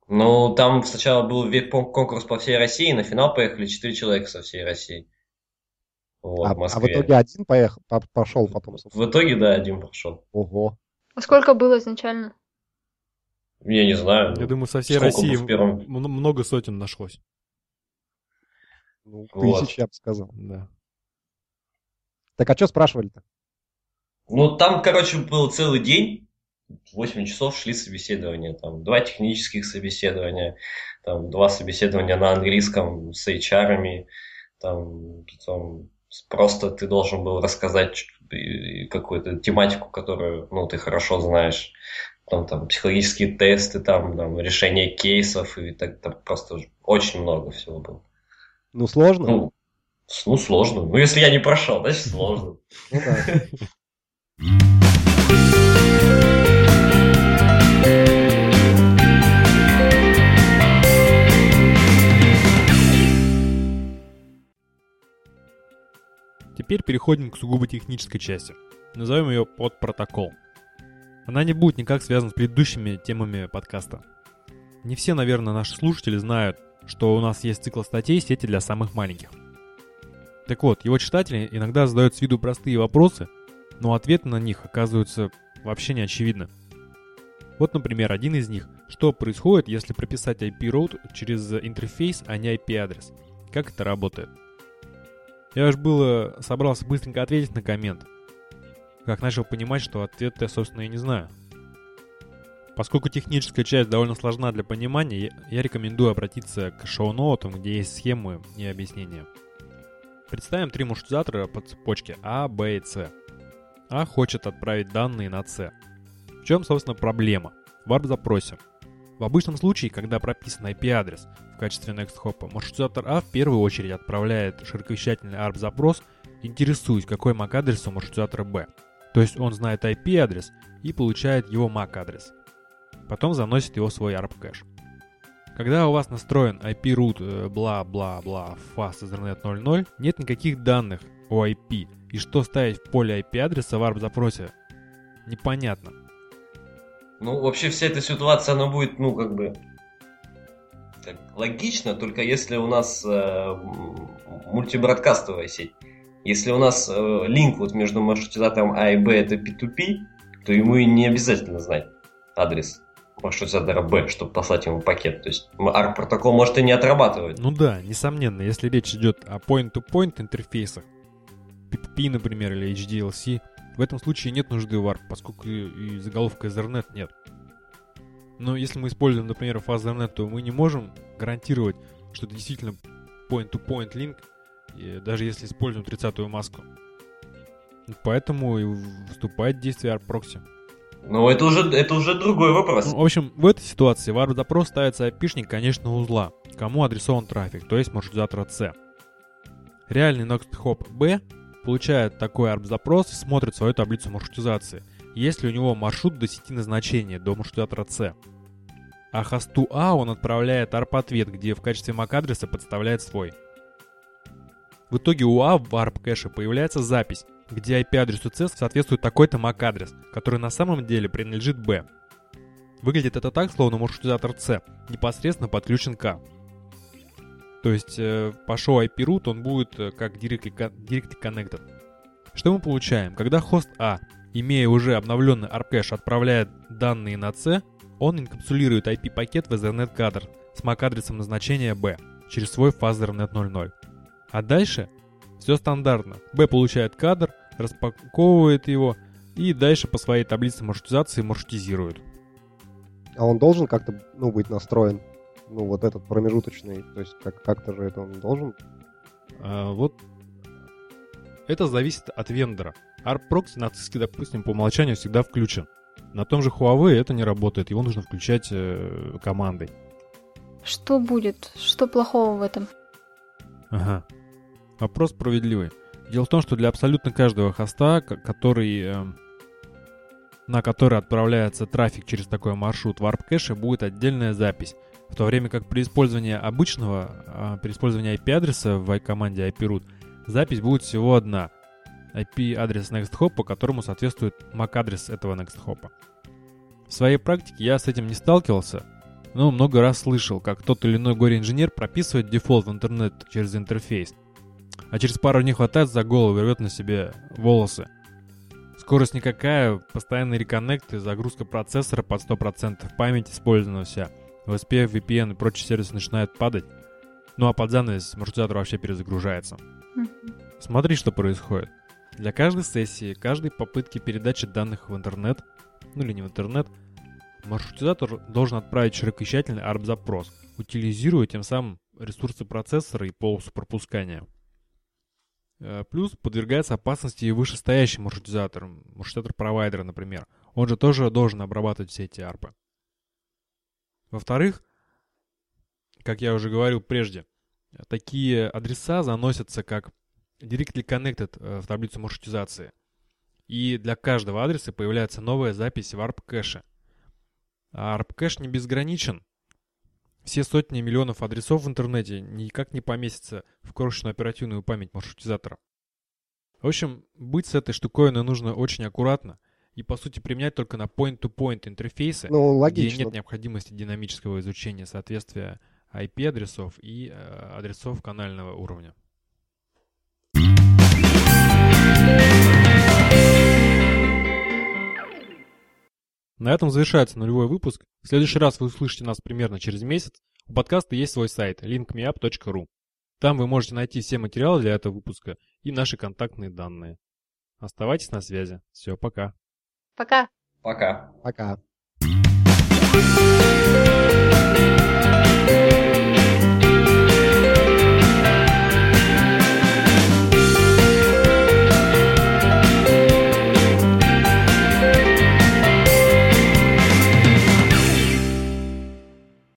Ну, там сначала был конкурс по всей России, на финал поехали 4 человека со всей России. Вот, А, в а в Москве. итоге один поехал, по- пошел потом. собственно. В итоге, да, один прошел. Ого. А сколько было изначально? Я не знаю. Я думаю, со всей России в первом? много сотен нашлось. Ну, Вот. тысяч, я бы сказал. Да. Так, а что спрашивали-то? Ну, там, короче, был целый день, 8 часов шли собеседования, там, два технических собеседования, там, два собеседования на английском с HR, там, потом просто ты должен был рассказать какую-то тематику, которую, ну, ты хорошо знаешь, там, там, психологические тесты, там, там, решение кейсов, и так, там просто очень много всего было. Ну, сложно? Ну, ну, сложно. Ну, если я не прошел, значит, сложно. Ну да. Теперь переходим к сугубо технической части. Назовем ее под протокол. Она не будет никак связана с предыдущими темами подкаста. Не все, наверное, наши слушатели знают, что у нас есть цикл статей «Сети для самых маленьких». Так вот, его читатели иногда задают с виду простые вопросы, но ответы на них оказываются вообще не очевидны. Вот, например, один из них. Что происходит, если прописать IP-route через интерфейс, а не IP-адрес? Как это работает? Я аж было собрался быстренько ответить на коммент. Как начал понимать, что ответ я, собственно, и не знаю. Поскольку техническая часть довольно сложна для понимания, я рекомендую обратиться к шоу-ноутам, где есть схемы и объяснения. Представим три маршрутизатора по цепочке А, Б и С. А хочет отправить данные на С. В чем, собственно, проблема? В ARP-запросе. В обычном случае, когда прописан IP-адрес в качестве next-hop, маршрутизатор А в первую очередь отправляет широковещательный ARP-запрос, интересуясь, какой MAC-адрес у маршрутизатора Б. То есть он знает IP-адрес и получает его MAC-адрес. Потом заносит его в свой ARP-кэш. Когда у вас настроен IP-root бла-бла-бла fast Ethernet 00, нет никаких данных о IP, и что ставить в поле IP-адреса в ARP-запросе, непонятно. Ну, вообще вся эта ситуация, она будет, ну, как бы, так, логично, только если у нас э, мультибродкастовая сеть. Если у нас э, линк вот между маршрутизатором А и Б это P2P, то ему и не обязательно знать адрес маршрутизатора Б, чтобы послать ему пакет. То есть ARC протокол может и не отрабатывать. Ну да, несомненно, если речь идет о point-to-point интерфейсах, PPP, например, или HDLC, в этом случае нет нужды в ARP, поскольку и заголовка Ethernet нет. Но если мы используем, например, Ethernet, то мы не можем гарантировать, что это действительно point-to-point link, и даже если используем 30-ю маску. Поэтому и вступает в действие ARP прокси. Но это уже, это уже другой вопрос. Ну, в общем, в этой ситуации в ARP-запрос ставится айпишник, конечно, узла, кому адресован трафик, то есть маршрутизатора C. Реальный Next Hop B получает такой ARP-запрос и смотрит свою таблицу маршрутизации, есть ли у него маршрут до сети назначения, до маршрутизатора C. А хосту А он отправляет ARP-ответ, где в качестве MAC-адреса подставляет свой. В итоге у А в ARP-кэше появляется запись, где IP-адресу C соответствует такой-то MAC-адрес, который на самом деле принадлежит B. Выглядит это так, словно маршрутизатор C непосредственно подключен к. То есть э, пошел IP-root, он будет э, как directly, directly connected. Что мы получаем? Когда хост А, имея уже обновленный ARP-кэш, отправляет данные на C, он инкапсулирует IP-пакет в Ethernet кадр с MAC-адресом назначения B через свой фаз Ethernet 00. А дальше все стандартно. B получает кадр, распаковывает его и дальше по своей таблице маршрутизации маршрутизирует. А он должен как-то, ну, быть настроен? Ну, вот этот промежуточный, то есть как- как-то же это он должен? А, вот это зависит от вендора. ARP-прокси на CISC, допустим, по умолчанию всегда включен. На том же Huawei это не работает, его нужно включать э, командой. Что будет? Что плохого в этом? Ага. Вопрос справедливый. Дело в том, что для абсолютно каждого хоста, который, э, на который отправляется трафик через такой маршрут в ARP кэше, будет отдельная запись. В то время как при использовании обычного, э, при использовании IP-адреса в команде ip route, запись будет всего одна. IP-адрес next hop, которому соответствует MAC-адрес этого next hop. В своей практике я с этим не сталкивался, но много раз слышал, как тот или иной горе-инженер прописывает дефолт в интернет через интерфейс, а через пару дней хватается за голову и рвет на себе волосы. Скорость никакая, постоянные реконнекты, загрузка процессора под 100%, память использована вся, VSP, VPN и прочие сервисы начинают падать, ну а под занавес маршрутизатор вообще перезагружается. Смотри, что происходит. Для каждой сессии, каждой попытки передачи данных в интернет, ну или не в интернет, маршрутизатор должен отправить широкообъяснительный ARP-запрос, утилизируя тем самым ресурсы процессора и полосу пропускания. Э, плюс подвергается опасности и вышестоящий маршрутизатор, маршрутизатор провайдера, например. Он же тоже должен обрабатывать все эти арпы. Во-вторых, как я уже говорил прежде, такие адреса заносятся как directly connected э, в таблицу маршрутизации. И для каждого адреса появляется новая запись в ARP кэше. А ARP кэш не безграничен. Все сотни миллионов адресов в интернете никак не поместятся в крошечную оперативную память маршрутизатора. В общем, быть с этой штуковиной нужно очень аккуратно и, по сути, применять только на point-to-point интерфейсы, Ну, где нет необходимости динамического изучения соответствия IP-адресов и э, адресов канального уровня. На этом завершается нулевой выпуск. В следующий раз вы услышите нас примерно через месяц. У подкаста есть свой сайт linkmeup.ru. Там вы можете найти все материалы для этого выпуска и наши контактные данные. Оставайтесь на связи. Все, пока. Пока. Пока. Пока. Thank